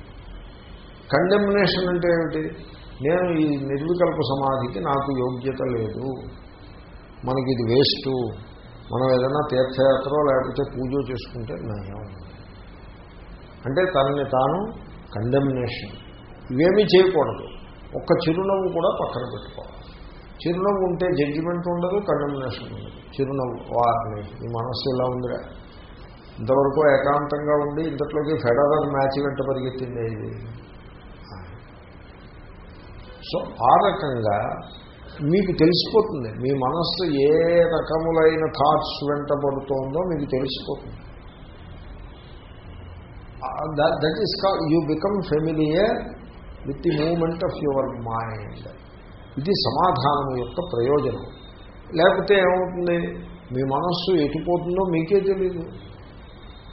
కండెమినేషన్ అంటే ఏమిటి? నేను ఈ నిర్వికల్ప సమాధికి నాకు యోగ్యత లేదు. మనకి ఇది వేస్ట్. మనం ఏదైనా తీర్థయాత్ర లేకపోతే పూజ చేసుకుంటే నయం అంటే తనని తాను కండెమినేషన్ ఇవేమీ చేయకూడదు. ఒక్క చిరునవ్వు కూడా పక్కన పెట్టుకోవాలి. చిరునవ్వు ఉంటే జడ్జిమెంట్ ఉండదు కండెమినేషన్ ఉండదు. చిరునవ్వు వారిని ఈ మనస్సు ఇలా ఉందిరా. ఇంతవరకు ఏకాంతంగా ఉండి ఇంతట్లోకి ఫెడరల్ మ్యాచ్ వెంట పరిగెత్తింది ఇది. సో ఆ రకంగా మీకు తెలిసిపోతుంది. మీ మనస్సు ఏ రకములైన థాట్స్ వెంటబడుతోందో మీకు తెలిసిపోతుంది. That is call you become familiar with the moment of your mind ఇది సమాధానం యొక్క ప్రయోజనం లేకపోతే ఏమవుతుంది మీ మనస్సు ఎటుపోతుందో మీకే తెలియదు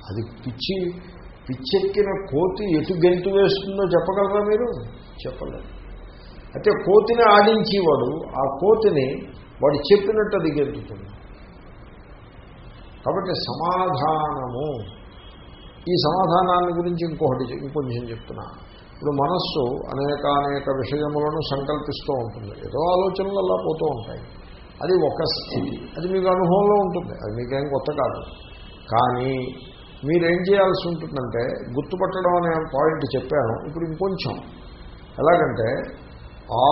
అది పిచ్చి పిచ్చెక్కిన కోతి ఎటు గెంతు వేస్తుందో చెప్పగలరా మీరు చెప్పలేదు అయితే కోతిని ఆడించేవాడు ఆ కోతిని వాడు చెప్పినట్టు అది గెంతుతుంది కాబట్టి సమాధానము ఈ సమాధానాన్ని గురించి ఇంకొకటి ఇంకొంచెం చెప్తున్నా. ఇప్పుడు మనస్సు అనేక అనేక విషయములను సంకల్పిస్తూ ఉంటుంది. ఏదో ఆలోచనలు అలా పోతూ ఉంటాయి. అది ఒక స్థితి. అది మీకు అనుభవంలో ఉంటుంది. అది మీకేం కొత్త కాదు. కానీ మీరేం చేయాల్సి ఉంటుందంటే గుర్తుపట్టడం అనే పాయింట్ చెప్పాను. ఇప్పుడు ఇంకొంచెం. ఎలాగంటే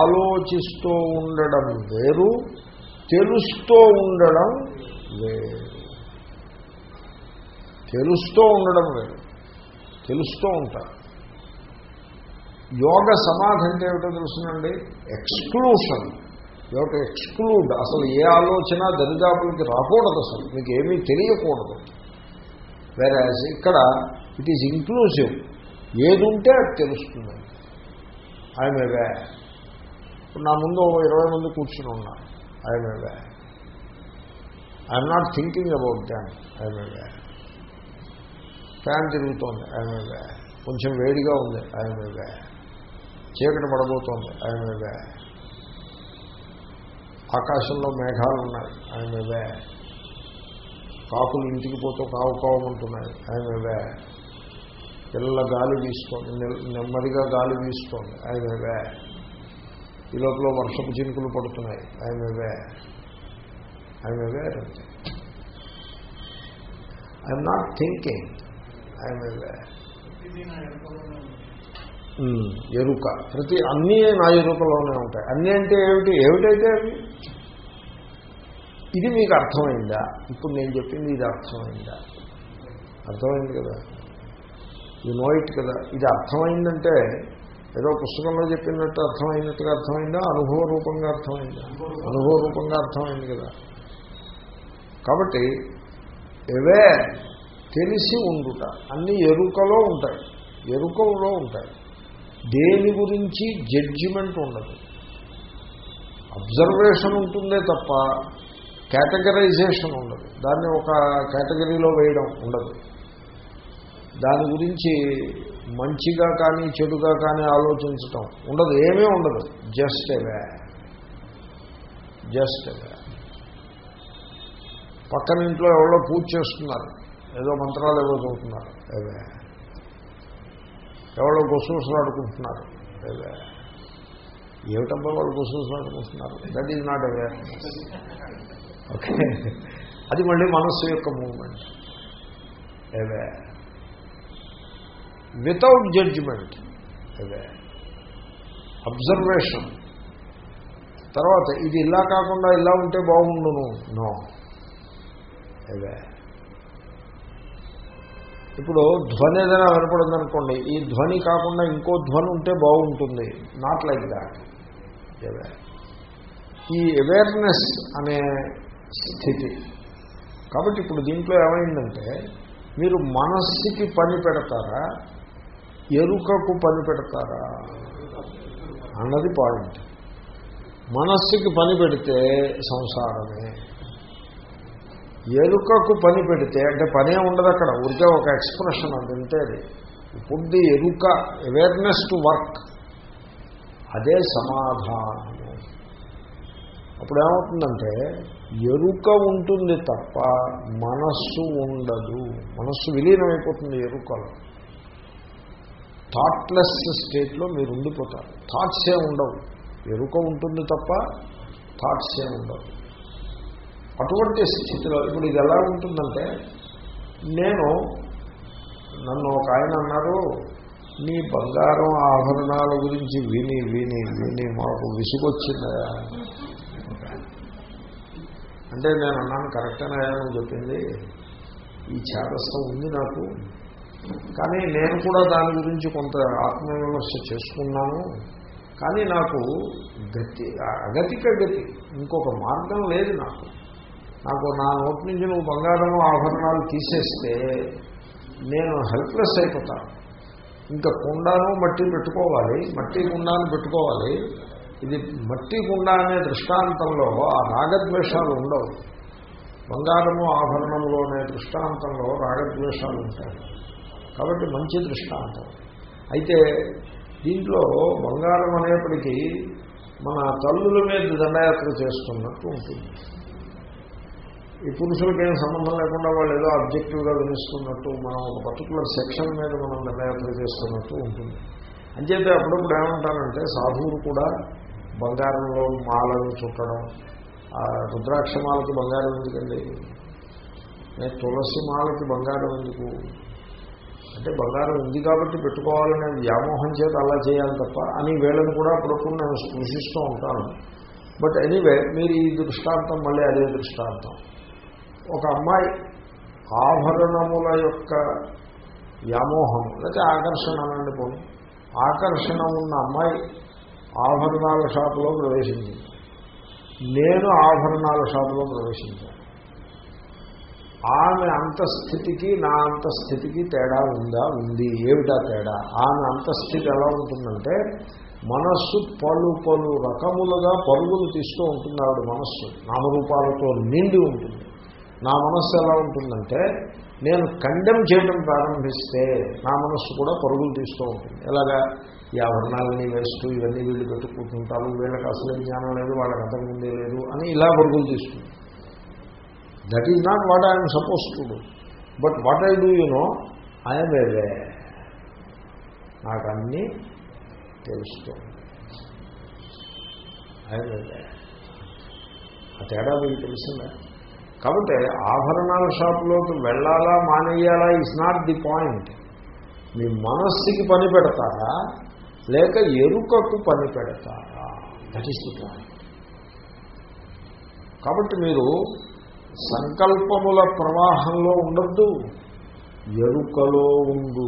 ఆలోచిస్తూ ఉండడం వేరు తెలుస్తూ ఉండడం వేరు. తెలుస్తూ ఉండడం వేరు తెలుస్తూ ఉంటారు. యోగ సమాధి అంటే ఏమిటో తెలుసునండి? ఎక్స్క్లూషన్. యోగ ఎక్స్క్లూడ్. అసలు ఏ ఆలోచన దరిదాపులకి రాకూడదు అసలు. మీకు ఏమీ తెలియకూడదు. వేరే ఇక్కడ ఇట్ ఈజ్ ఇంక్లూజివ్ ఏది ఉంటే అది తెలుస్తుంది. ఐఎమ్ అవే ఇప్పుడు నా ముందు ఇరవై మంది కూర్చుని ఉన్నా. I'm aware I'm not thinking about than I'm aware fan తిరుగుతోంది ఐఎమ్ కొంచెం వేడిగా ఉంది ఐఎమ్ చీకటి పడబోతోంది ఐఎమ్ ఆకాశంలో మేఘాలు ఉన్నాయి ఐఎమ్ కాకులు ఇంటికి పోతూ కావు కావమంటున్నాయి ఐఎమ్ పిల్లల గాలి వీస్తోంది నెమ్మదిగా గాలి వీస్తోంది ఐఎమ్ ఈ లోపల వర్షపు చినుకులు పడుతున్నాయి I'm aware I'm not thinking I'm ఎరుక. ప్రతి అన్నీ నా ఎరుకలోనే ఉంటాయి. అన్నీ అంటే ఏమిటి? ఏమిటైతే అవి? ఇది మీకు అర్థమైందా? ఇప్పుడు నేను చెప్పింది ఇది అర్థమైందా? అర్థమైంది కదా? యు నో ఇట్ కదా? ఇది అర్థమైందంటే ఏదో పుస్తకంలో చెప్పినట్టు అర్థమైనట్టుగా అర్థమైందా? అనుభవ రూపంగా అర్థమైందా? అనుభవ రూపంగా అర్థమైంది కదా. కాబట్టి ఎవే తెలిసి ఉండుట. అన్ని ఎరుకలో ఉంటాయి. ఎరుకలో ఉంటాయి. దేని గురించి జడ్జిమెంట్ ఉండదు. అబ్జర్వేషన్ ఉంటుందే తప్ప కేటగరైజేషన్ ఉండదు. దాన్ని ఒక కేటగిరీలో వేయడం ఉండదు. దాని గురించి మంచిగా కానీ చెడుగా కానీ ఆలోచించటం ఉండదు. ఏమీ ఉండదు. జస్ట్ ఎవే జస్ట్ ఎవే పక్కన ఇంట్లో ఎవరో పూజ చేస్తున్నారు. ఏదో మంత్రాలు ఏదో చదువుతున్నారు. అదే. ఎవరో గుసూసలాడుకుంటున్నారు ఆడుకుంటున్నారు ఏమిటబ్బా వాళ్ళు గుసూసలాడుకుంటున్నారు that is not aware okay అది మళ్ళీ మనస్సు యొక్క మూమెంట్ అదే. వితౌట్ జడ్జిమెంట్ అదే. అబ్జర్వేషన్ తర్వాత ఇది ఇలా కాకుండా ఇలా ఉంటే బాగుండును. నో అదే. ఇప్పుడు ధ్వని ఏదైనా వినపడిందనుకోండి ఈ ధ్వని కాకుండా ఇంకో ధ్వని ఉంటే బాగుంటుంది. నాట్ లైక్ దాట్ ఈ అవేర్నెస్ అనే స్థితి. కాబట్టి ఇప్పుడు దీంట్లో ఏమైందంటే మీరు మనస్సుకి పని పెడతారా ఎరుకకు పని పెడతారా అన్నది పాయింట్ మనస్సుకి పని పెడితే సంసారమే. ఎరుకకు పని పెడితే అంటే పనే ఉండదు అక్కడ ఊరికే ఒక ఎక్స్ప్రెషన్ అది ఉంటే అది. ఇప్పుడు ది ఎరుక అవేర్నెస్ టు వర్క్ అదే సమాధానము అప్పుడు ఏమవుతుందంటే ఎరుక ఉంటుంది తప్ప మనస్సు ఉండదు. మనస్సు విలీనమైపోతుంది ఎరుకలో. థాట్లెస్ స్టేట్లో మీరు ఉండిపోతారు. థాట్స్ ఏమి ఉండవు. ఎరుక ఉంటుంది తప్ప థాట్స్ ఏమి ఉండవు. అటువంటి స్థితిలో ఇప్పుడు ఇది ఎలా ఉంటుందంటే నేను నన్ను ఒక ఆయన అన్నారు నీ బంగారం ఆభరణాల గురించి విని విని విని మాకు విసుగొచ్చిందా? అంటే నేను అన్నాను కరెక్టేనా అని చెప్పింది. ఈ చేతస్థం ఉంది నాకు. కానీ నేను కూడా దాని గురించి కొంత ఆత్మవిమర్శ చేసుకున్నాను. కానీ నాకు గతి అగతిక గతి ఇంకొక మార్గం లేదు నాకు. నాకు నా నోటి నుంచి నువ్వు బంగారం ఆభరణాలు తీసేస్తే నేను హెల్ప్లెస్ అయిపోతాను ఇంకా కుండాను మట్టి పెట్టుకోవాలి మట్టి కుండాను పెట్టుకోవాలి. ఇది మట్టి కుండా అనే దృష్టాంతంలో ఆ రాగద్వేషాలు ఉండవు. బంగారము ఆభరణంలో అనే దృష్టాంతంలో రాగద్వేషాలు ఉంటాయి. కాబట్టి మంచి దృష్టాంతం. అయితే దీంట్లో బంగారం అనేప్పటికీ మన తల్లుల మీద దండయాత్ర చేస్తున్నట్టు ఉంటుంది. ఈ పురుషులకి ఏం సంబంధం లేకుండా వాళ్ళు ఏదో అబ్జెక్టివ్గా వినిస్తున్నట్టు మనం ఒక పర్టికులర్ సెక్షన్ మీద మనం నిర్ణయాలు చేస్తున్నట్టు ఉంటుంది. అంచేతే అప్పుడప్పుడు ఏమంటానంటే సాధువులు కూడా బంగారంలో మాలను చుట్టడం ఆ రుద్రాక్షమాలకి బంగారం ఎందుకండి? నేను తులసి మాలకి బంగారం ఎందుకు? అంటే బంగారం ఉంది కాబట్టి పెట్టుకోవాలనే వ్యామోహం చేత అలా చేయాలి తప్ప అని వేళను కూడా అప్పుడప్పుడు నేను స్పృశిస్తూ ఉంటాను. బట్ ఎనీవే మీరు ఈ దృష్టాంతం మళ్ళీ అదే దృష్టాంతం. ఒక అమ్మాయి ఆభరణముల యొక్క వ్యామోహం లేకపోతే ఆకర్షణ అనండి పోను. ఆకర్షణ ఉన్న అమ్మాయి ఆభరణాల షాపులో ప్రవేశించింది. నేను ఆభరణాల షాపులో ప్రవేశించాను. ఆమె అంతఃస్థితికి నా అంతఃస్థితికి తేడా ఉందా? ఉంది. ఏమిటా తేడా? ఆమె అంతఃస్థితి ఎలా ఉంటుందంటే మనస్సు పలు పలు రకములుగా పరుగులు తీస్తూ ఉంటుంది ఆవిడ మనస్సు. నామరూపాలతో నిండి ఉంటుంది. నా మనస్సు ఎలా ఉంటుందంటే నేను కండెం చేయడం ప్రారంభిస్తే నా మనస్సు కూడా పరుగులు తీస్తూ ఉంటుంది. ఎలాగా? ఈ ఆభరణాలని వేస్తూ ఇవన్నీ వీళ్ళు పెట్టుకుంటుంటారు వీళ్ళకి అసలు జ్ఞానం లేదు వాళ్ళకి అంతకుముందే లేదు అని ఇలా పరుగులు తీస్తుంది. That is not what I'm suppose to do but what I do you know I'm వేరే నాకు అన్నీ తెలుస్తుంది ఐఎమ్ వేరే ఆ తేడా మీకు తెలిసిందా? కాబట్టి ఆభరణాల షాపులోకి వెళ్ళాలా మానేయాలా ఇస్ నాట్ ది పాయింట్ మీ మనస్సుకి పని పెడతారా? లేక ఎరుకకు పని పెడతారా? దట్ ఈస్ ది పాయింట్ కాబట్టి మీరు సంకల్పముల ప్రవాహంలో ఉండద్దు. ఎరుకలో ఉండు.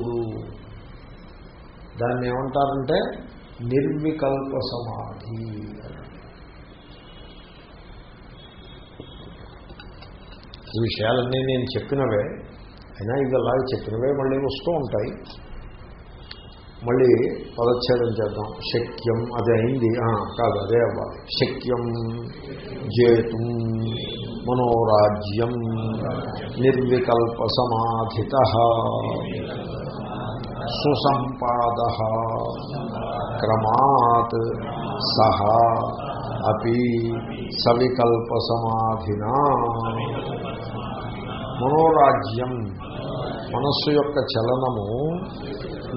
దాన్ని ఏమంటారంటే నిర్వికల్ప సమాధి. ఈ విషయాలన్నీ నేను చెప్పినవే. అయినా ఇది అలాగే చెప్పినవే మళ్ళీ వస్తూ ఉంటాయి. మళ్ళీ పదచ్ఛేదం చేద్దాం. శక్యం అది అయింది. కాదు అదే అవ్వాలి. శక్యం జేతుం మనోరాజ్యం నిర్వికల్ప సమాధిత సుసంపాద క్రమాత్ సహ అపి సవికల్ప సమాధినా మనోరాజ్యం. మనస్సు యొక్క చలనము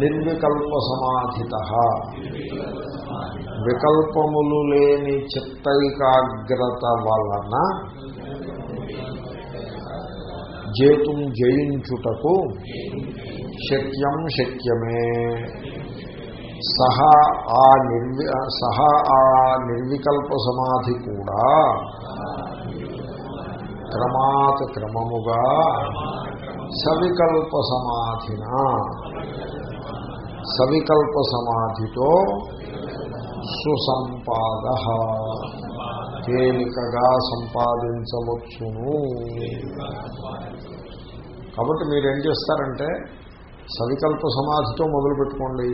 నిర్వికల్ప సమాధిత వికల్పములు లేని చిత్తైకాగ్రత వలన జేతుం జయించుటకు శక్యం శక్యమే. సహా ఆ నిర్వి సహా ఆ నిర్వికల్ప సమాధి కూడా క్రమాత్ క్రమముగా సవికల్ప సమాధిన సవికల్ప సమాధితో సుసంపాద. తేలికగా సంపాదించవచ్చును. కాబట్టి మీరేం చేస్తారంటే సవికల్ప సమాధితో మొదలు పెట్టుకోండి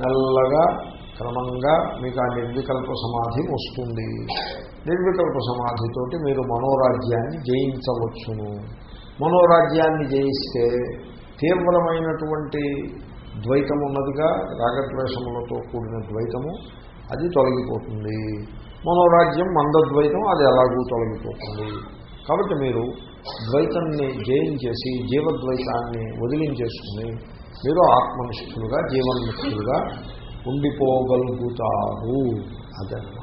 మెల్లగా క్రమంగా మీకు ఆ నిర్వికల్ప సమాధి వస్తుంది. నిర్వికల్ప సమాధితోటి మీరు మనోరాజ్యాన్ని జయించవచ్చును. మనోరాజ్యాన్ని జయిస్తే తీవ్రమైనటువంటి ద్వైతం ఉన్నదిగా రాగద్వేషములతో కూడిన ద్వైతము అది తొలగిపోతుంది. మనోరాజ్యం మందద్వైతం అది ఎలాగూ తొలగిపోతుంది. కాబట్టి మీరు ద్వైతాన్ని జయించేసి జీవద్వైతాన్ని వదిలించేసుకుని మీరు ఆత్మనిష్ఠులుగా జీవన్ముక్తులుగా ఉండిపోగలుగుతారు. అదనమాట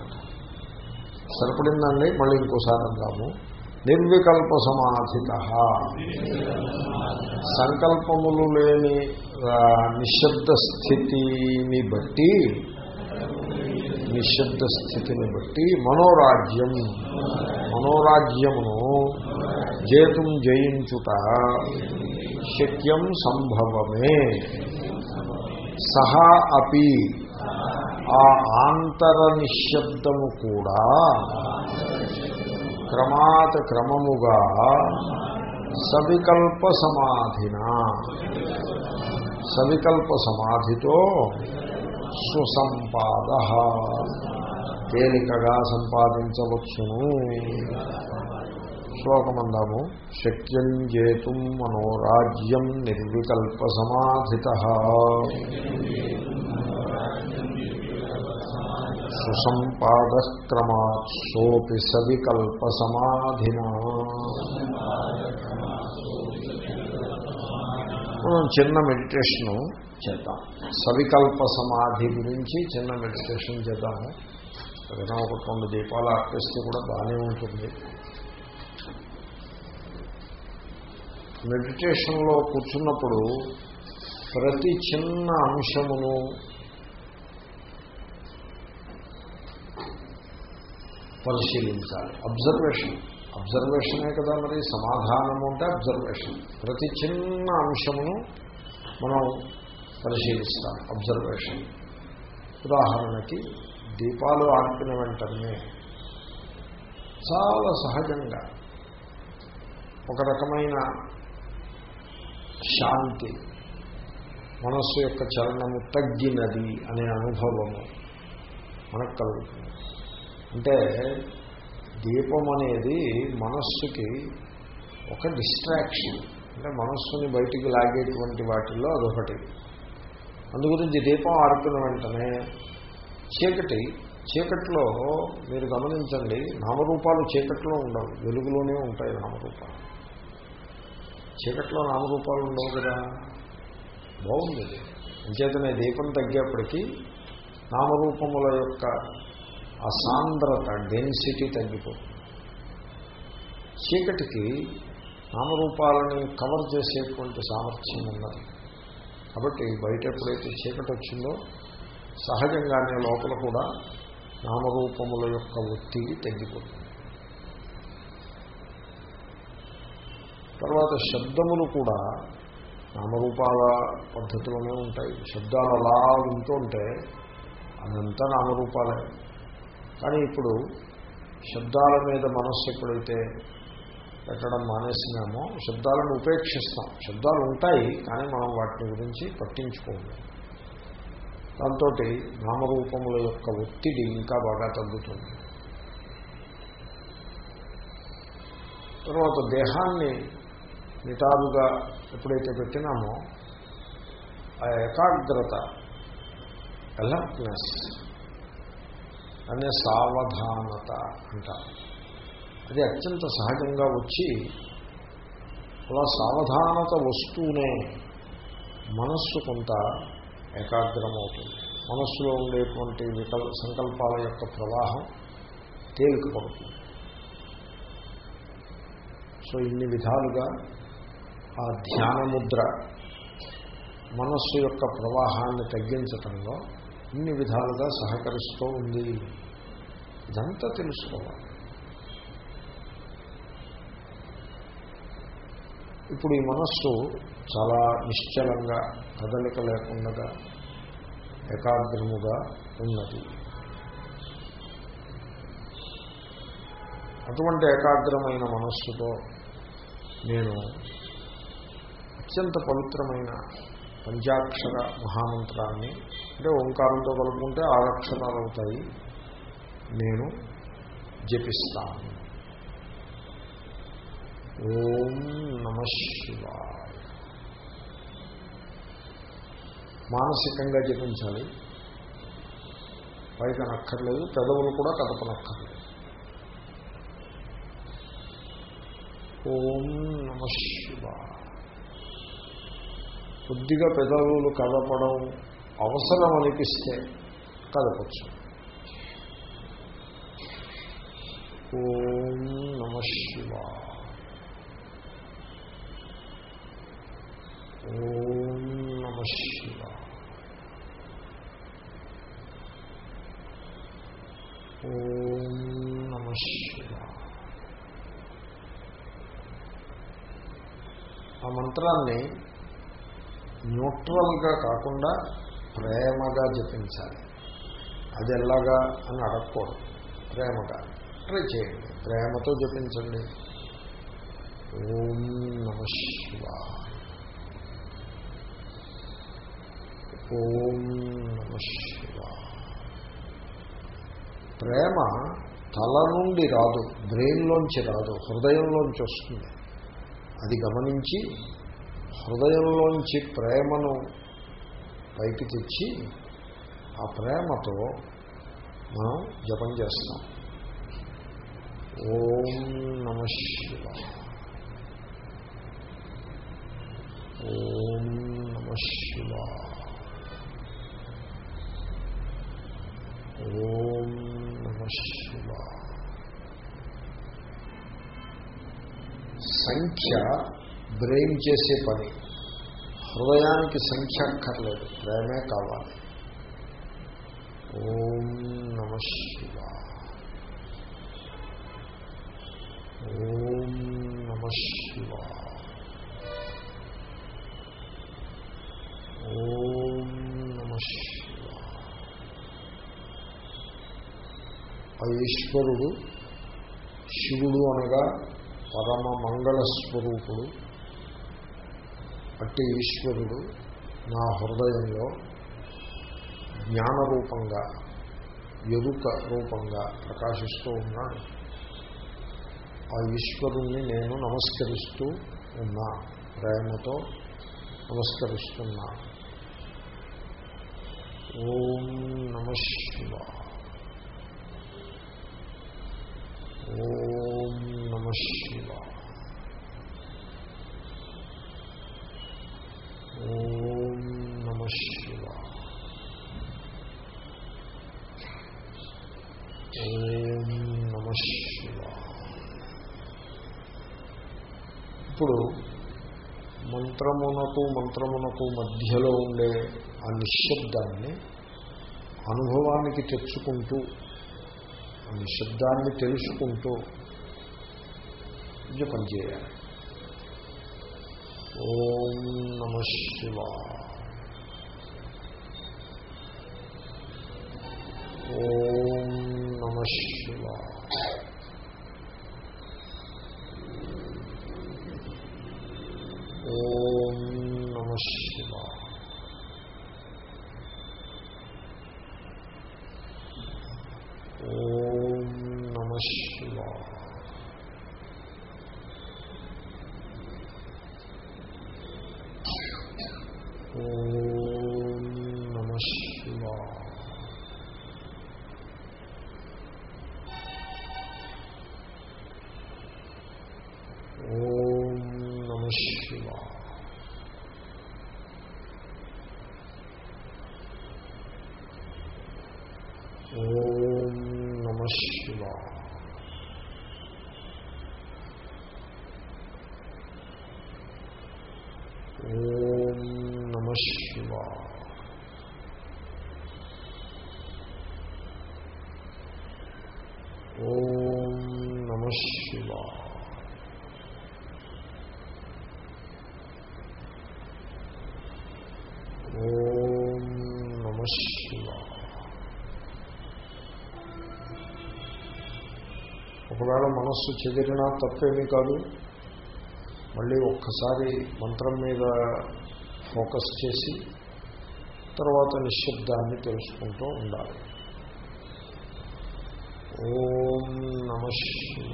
సరిపడిందండి మళ్ళీ ఇంకోసారి అందాము నిర్వికల్ప సమాధిత. సంకల్పములు లేని నిశ్శబ్ద స్థితిని బట్టి నిశ్శబ్ద స్థితిని బట్టి మనోరాజ్యం మనోరాజ్యమును జేతుం జయించుట శక్యం సంభవమే. సహా అపి ఆ ఆంతర నిశ్శబ్దము కూడా క్రమాత్ క్రమముగా సవికల్ప సమాధిన సవికల్ప సమాధితో సుసంపాద. తేలికగా సంపాదించవచ్చును. శ్లోకమందాము. శక్యం జేతుం మనోరాజ్యం నిర్వికల్ప సమాధిత సుసంపాద క్రమాత్ సోపి సవికల్ప సమాధిన మనం చిన్న మెడిటేషను చేద్దాం. సవికల్ప సమాధి గురించి చిన్న మెడిటేషన్ చేద్దాము. ఏదైనా ఒక రెండు దీపాలు అర్పిస్తే కూడా బాగానే ఉంటుంది. మెడిటేషన్లో కూర్చున్నప్పుడు ప్రతి చిన్న అంశమును పరిశీలించాలి. అబ్జర్వేషన్ అబ్జర్వేషనే కదా మరి సమాధానము అంటే అబ్జర్వేషన్ ప్రతి చిన్న అంశమును మనం పరిశీలిస్తాం. అబ్జర్వేషన్ ఉదాహరణకి దీపాలు ఆడిపిన వెంటనే చాలా సహజంగా ఒక రకమైన శాంతి మనస్సు యొక్క చలనము తగ్గినది అనే అనుభవము మనకు కలుగుతుంది. అంటే దీపం అనేది మనస్సుకి ఒక డిస్ట్రాక్షన్ అంటే మనస్సుని బయటికి లాగేటువంటి వాటిల్లో అదొకటి. అందుగురించి దీపం ఆర్పిన వెంటనే చీకటి చీకట్లో మీరు గమనించండి నామరూపాలు చీకట్లో ఉండవు. వెలుగులోనే ఉంటాయి నామరూపాలు. చీకట్లో నామరూపాలు ఉండవు కదా? బాగుంది అంచేతనే దీపం తగ్గేప్పటికీ నామరూపముల యొక్క ఆ సాంద్రత డెన్సిటీ తగ్గిపోతుంది. చీకటికి నామరూపాలని కవర్ చేసేటువంటి సామర్థ్యం ఉన్నది. కాబట్టి బయట ఎప్పుడైతే చీకటి వచ్చిందో సహజంగానే లోపల కూడా నామరూపముల యొక్క ఒత్తిడి తగ్గిపోతుంది. తర్వాత శబ్దములు కూడా నామరూపాల పద్ధతిలోనే ఉంటాయి. శబ్దాలు అలా వింటుంటే అదంతా నామరూపాలే. కానీ ఇప్పుడు శబ్దాల మీద మనస్సు ఎప్పుడైతే పెట్టడం మానేసినామో శబ్దాలను ఉపేక్షిస్తాం. శబ్దాలు ఉంటాయి కానీ మనం వాటిని గురించి పట్టించుకోము. దాంతో నామరూపముల యొక్క ఒత్తిడి ఇంకా బాగా తగ్గుతుంది. తర్వాత దేహాన్ని నిటారుగా ఎప్పుడైతే పెట్టినామో ఆ ఏకాగ్రత అలర్ట్నెస్ అనే సావధానత అంటారు. అది అత్యంత సహజంగా వచ్చి అలా సావధానత వస్తూనే మనస్సు కొంత ఏకాగ్రమవుతుంది. మనస్సులో ఉండేటువంటి వికల్ సంకల్పాల యొక్క ప్రవాహం తేలిక పడుతుంది సో ఇన్ని విధాలుగా ఆ ధ్యాన ముద్ర మనస్సు యొక్క ప్రవాహాన్ని తగ్గించటంలో ఇన్ని విధాలుగా సహకరిస్తూ ఉంది. ఇదంతా తెలుసుకోవాలి. ఇప్పుడు ఈ మనస్సు చాలా నిశ్చలంగా కదలిక లేకుండా ఏకాగ్రముగా ఉన్నది. అటువంటి ఏకాగ్రమైన మనస్సుతో నేను అత్యంత పవిత్రమైన పంచాక్షర మహామంత్రాన్ని అంటే ఓంకారంతో కలుపుకుంటే ఆరక్షణాలు అవుతాయి నేను జపిస్తాను. ఓం నమ శివాయ. మానసికంగా జపించాలి. పైకి అనక్కర్లేదు పెదవులు కూడా కదపనక్కర్లేదు. ఓం నమ శివాయ. కొద్దిగా పెదవులు కదపడం అవసరం అనిపిస్తే కలపచ్చు. ఓం నమ శివాయ. ఓం నమ శివాయ. ఓం నమ శివాయ. ఆ మంత్రాన్ని న్యూట్రల్గా కాకుండా ప్రేమగా జపించాలి. అది ఎలాగా అని అడగకూడదు. ప్రేమగా. ట్రై చేయండి. ప్రేమతో జపించండి. ఓం నమ శివాయ. ఓం నమ శివాయ. ప్రేమ తల నుండి రాదు బ్రెయిన్లోంచి రాదు హృదయంలోంచి వస్తుంది. అది గమనించి హృదయంలోంచి ప్రేమను పైకి తెచ్చి ఆ ప్రేమతో మనం జపం చేస్తాం. ఓం నమ శివ ఓం నమ శివ ఓం నమ శివ సంఖ్య బ్రెయిన్ చేసే పని. హృదయానికి సంఖ్య అక్కర్లేదు. ప్రేమే కావాలి. ఓం నమ శివ ఓం నమ శివ ఓం నమ శివ ఆ ఈశ్వరుడు శివుడు అనగా పరమ మంగళ స్వరూపుడు అట్టి ఈశ్వరుడు నా హృదయంలో జ్ఞానరూపంగా ఎరుక రూపంగా ప్రకాశిస్తూ ఉన్నాడు. ఆ ఈశ్వరుణ్ణి నేను నమస్కరిస్తూ ఉన్నా ప్రేమతో నమస్కరిస్తున్నా. ఓం నమ శివ ఓం నమ శివ ఓం నమ శివ ఓం నమ శివ ఇప్పుడు మంత్రమునకు మంత్రమునకు మధ్యలో ఉండే ఆ నిశ్శబ్దాన్ని అనుభవానికి తెచ్చుకుంటూ ఆ నిశ్శబ్దాన్ని తెలుసుకుంటూ జపం చేయాలి ఓం నమ శివ ఓం నమ శివ ఓం మనస్సు చెదిరినా తప్పేమీ కాదు. మళ్ళీ ఒక్కసారి మంత్రం మీద ఫోకస్ చేసి తర్వాత నిశ్శబ్దాన్ని తెలుసుకుంటూ ఉండాలి. ఓం నమ శివ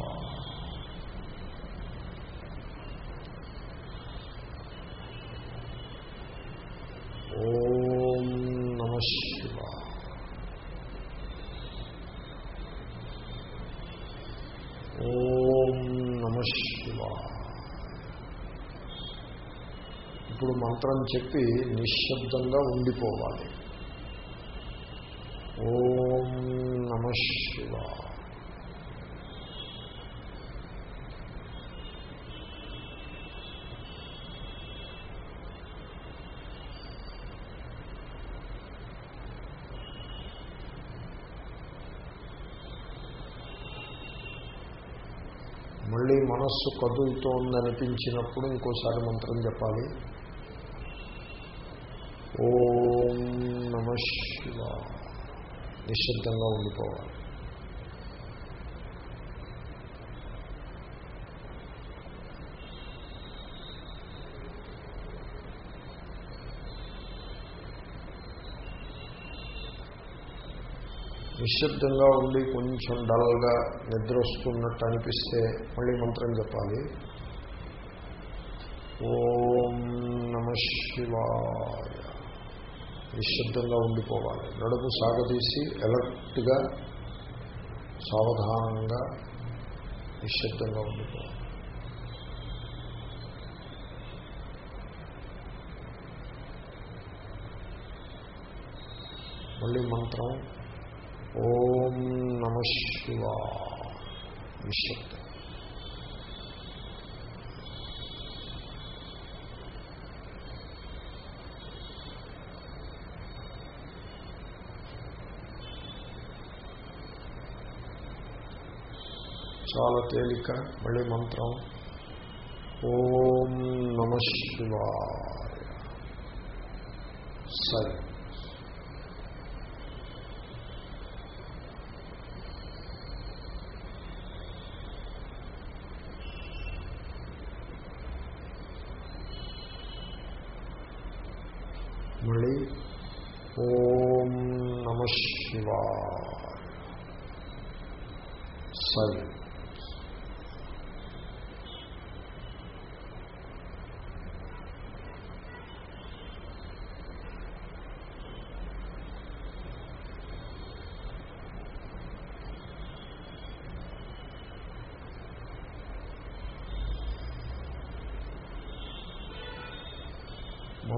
ఓం నమ శివ ఓం నమ శివ ఇప్పుడు అని చెప్పి నిశ్శబ్దంగా ఉండిపోవాలి. ఓం నమ శివ మళ్ళీ మనస్సు కదులుతోందనిపించినప్పుడు ఇంకోసారి మంత్రం చెప్పాలి నిశ్శబ్దంగా ఉండిపోవాలి. నిశ్శబ్దంగా ఉండి కొంచెం డల్గా నిద్ర వస్తున్నట్టు అనిపిస్తే మళ్ళీ మంత్రం చెప్పాలి ఓం నమ శివాయ. నిశ్శబ్దంగా ఉండిపోవాలి. నడుపు సాగదీసి ఎలర్ట్గా సావధానంగా నిశ్శబ్దంగా ఉండిపోవాలి. మళ్ళీ మంత్రం ఓం నమ శివా నిశ్శబ్దం. చాలా తేలిక మళ్ళీ మంత్రం. ఓం నమ శివాయ. సరే మళ్ళీ ఓం నమ శివాయ సరే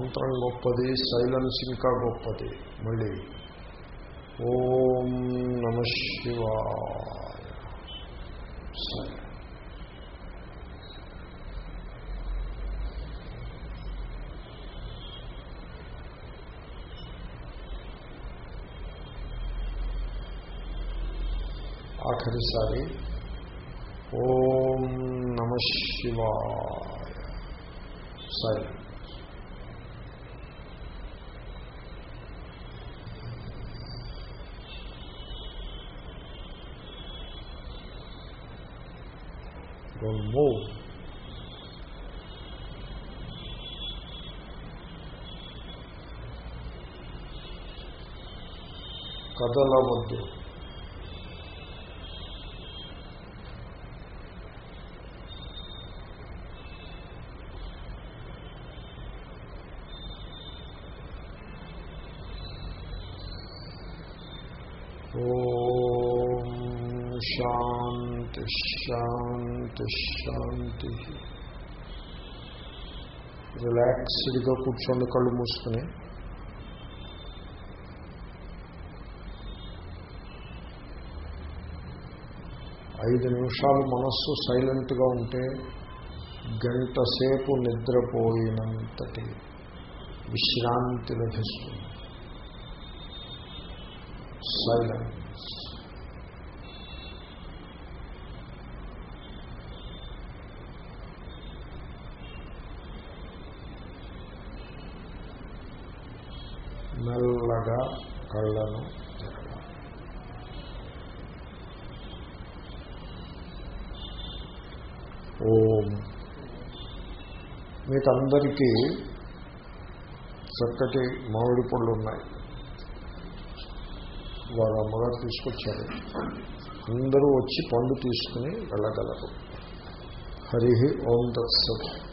మంత్రం గొప్పది సైలెన్స్ ఇంకా గొప్పది మళ్ళీ ఓం నమ శివాయ సరే ఆఖరిసారి ఓం నమ శివాయ సరే కదలవద్దు శాంతి శాంతి శాంతి. రిలాక్స్డ్గా కూర్చోండి కళ్ళు మూసుకుని. ఐదు నిమిషాలు మనస్సు సైలెంట్గా ఉంటే గంట సేపు నిద్రపోయినంతటి విశ్రాంతి లభిస్తుంది. సైలెన్స్ మెల్లగా కళ్ళను ఓం. మీకందరికీ చక్కటి మామిడి పళ్ళు ఉన్నాయి. వాళ్ళ అమ్మగారు తీసుకొచ్చారు. అందరూ వచ్చి పండు తీసుకుని వెళ్ళగలరు. హరి ఓం తత్సత్.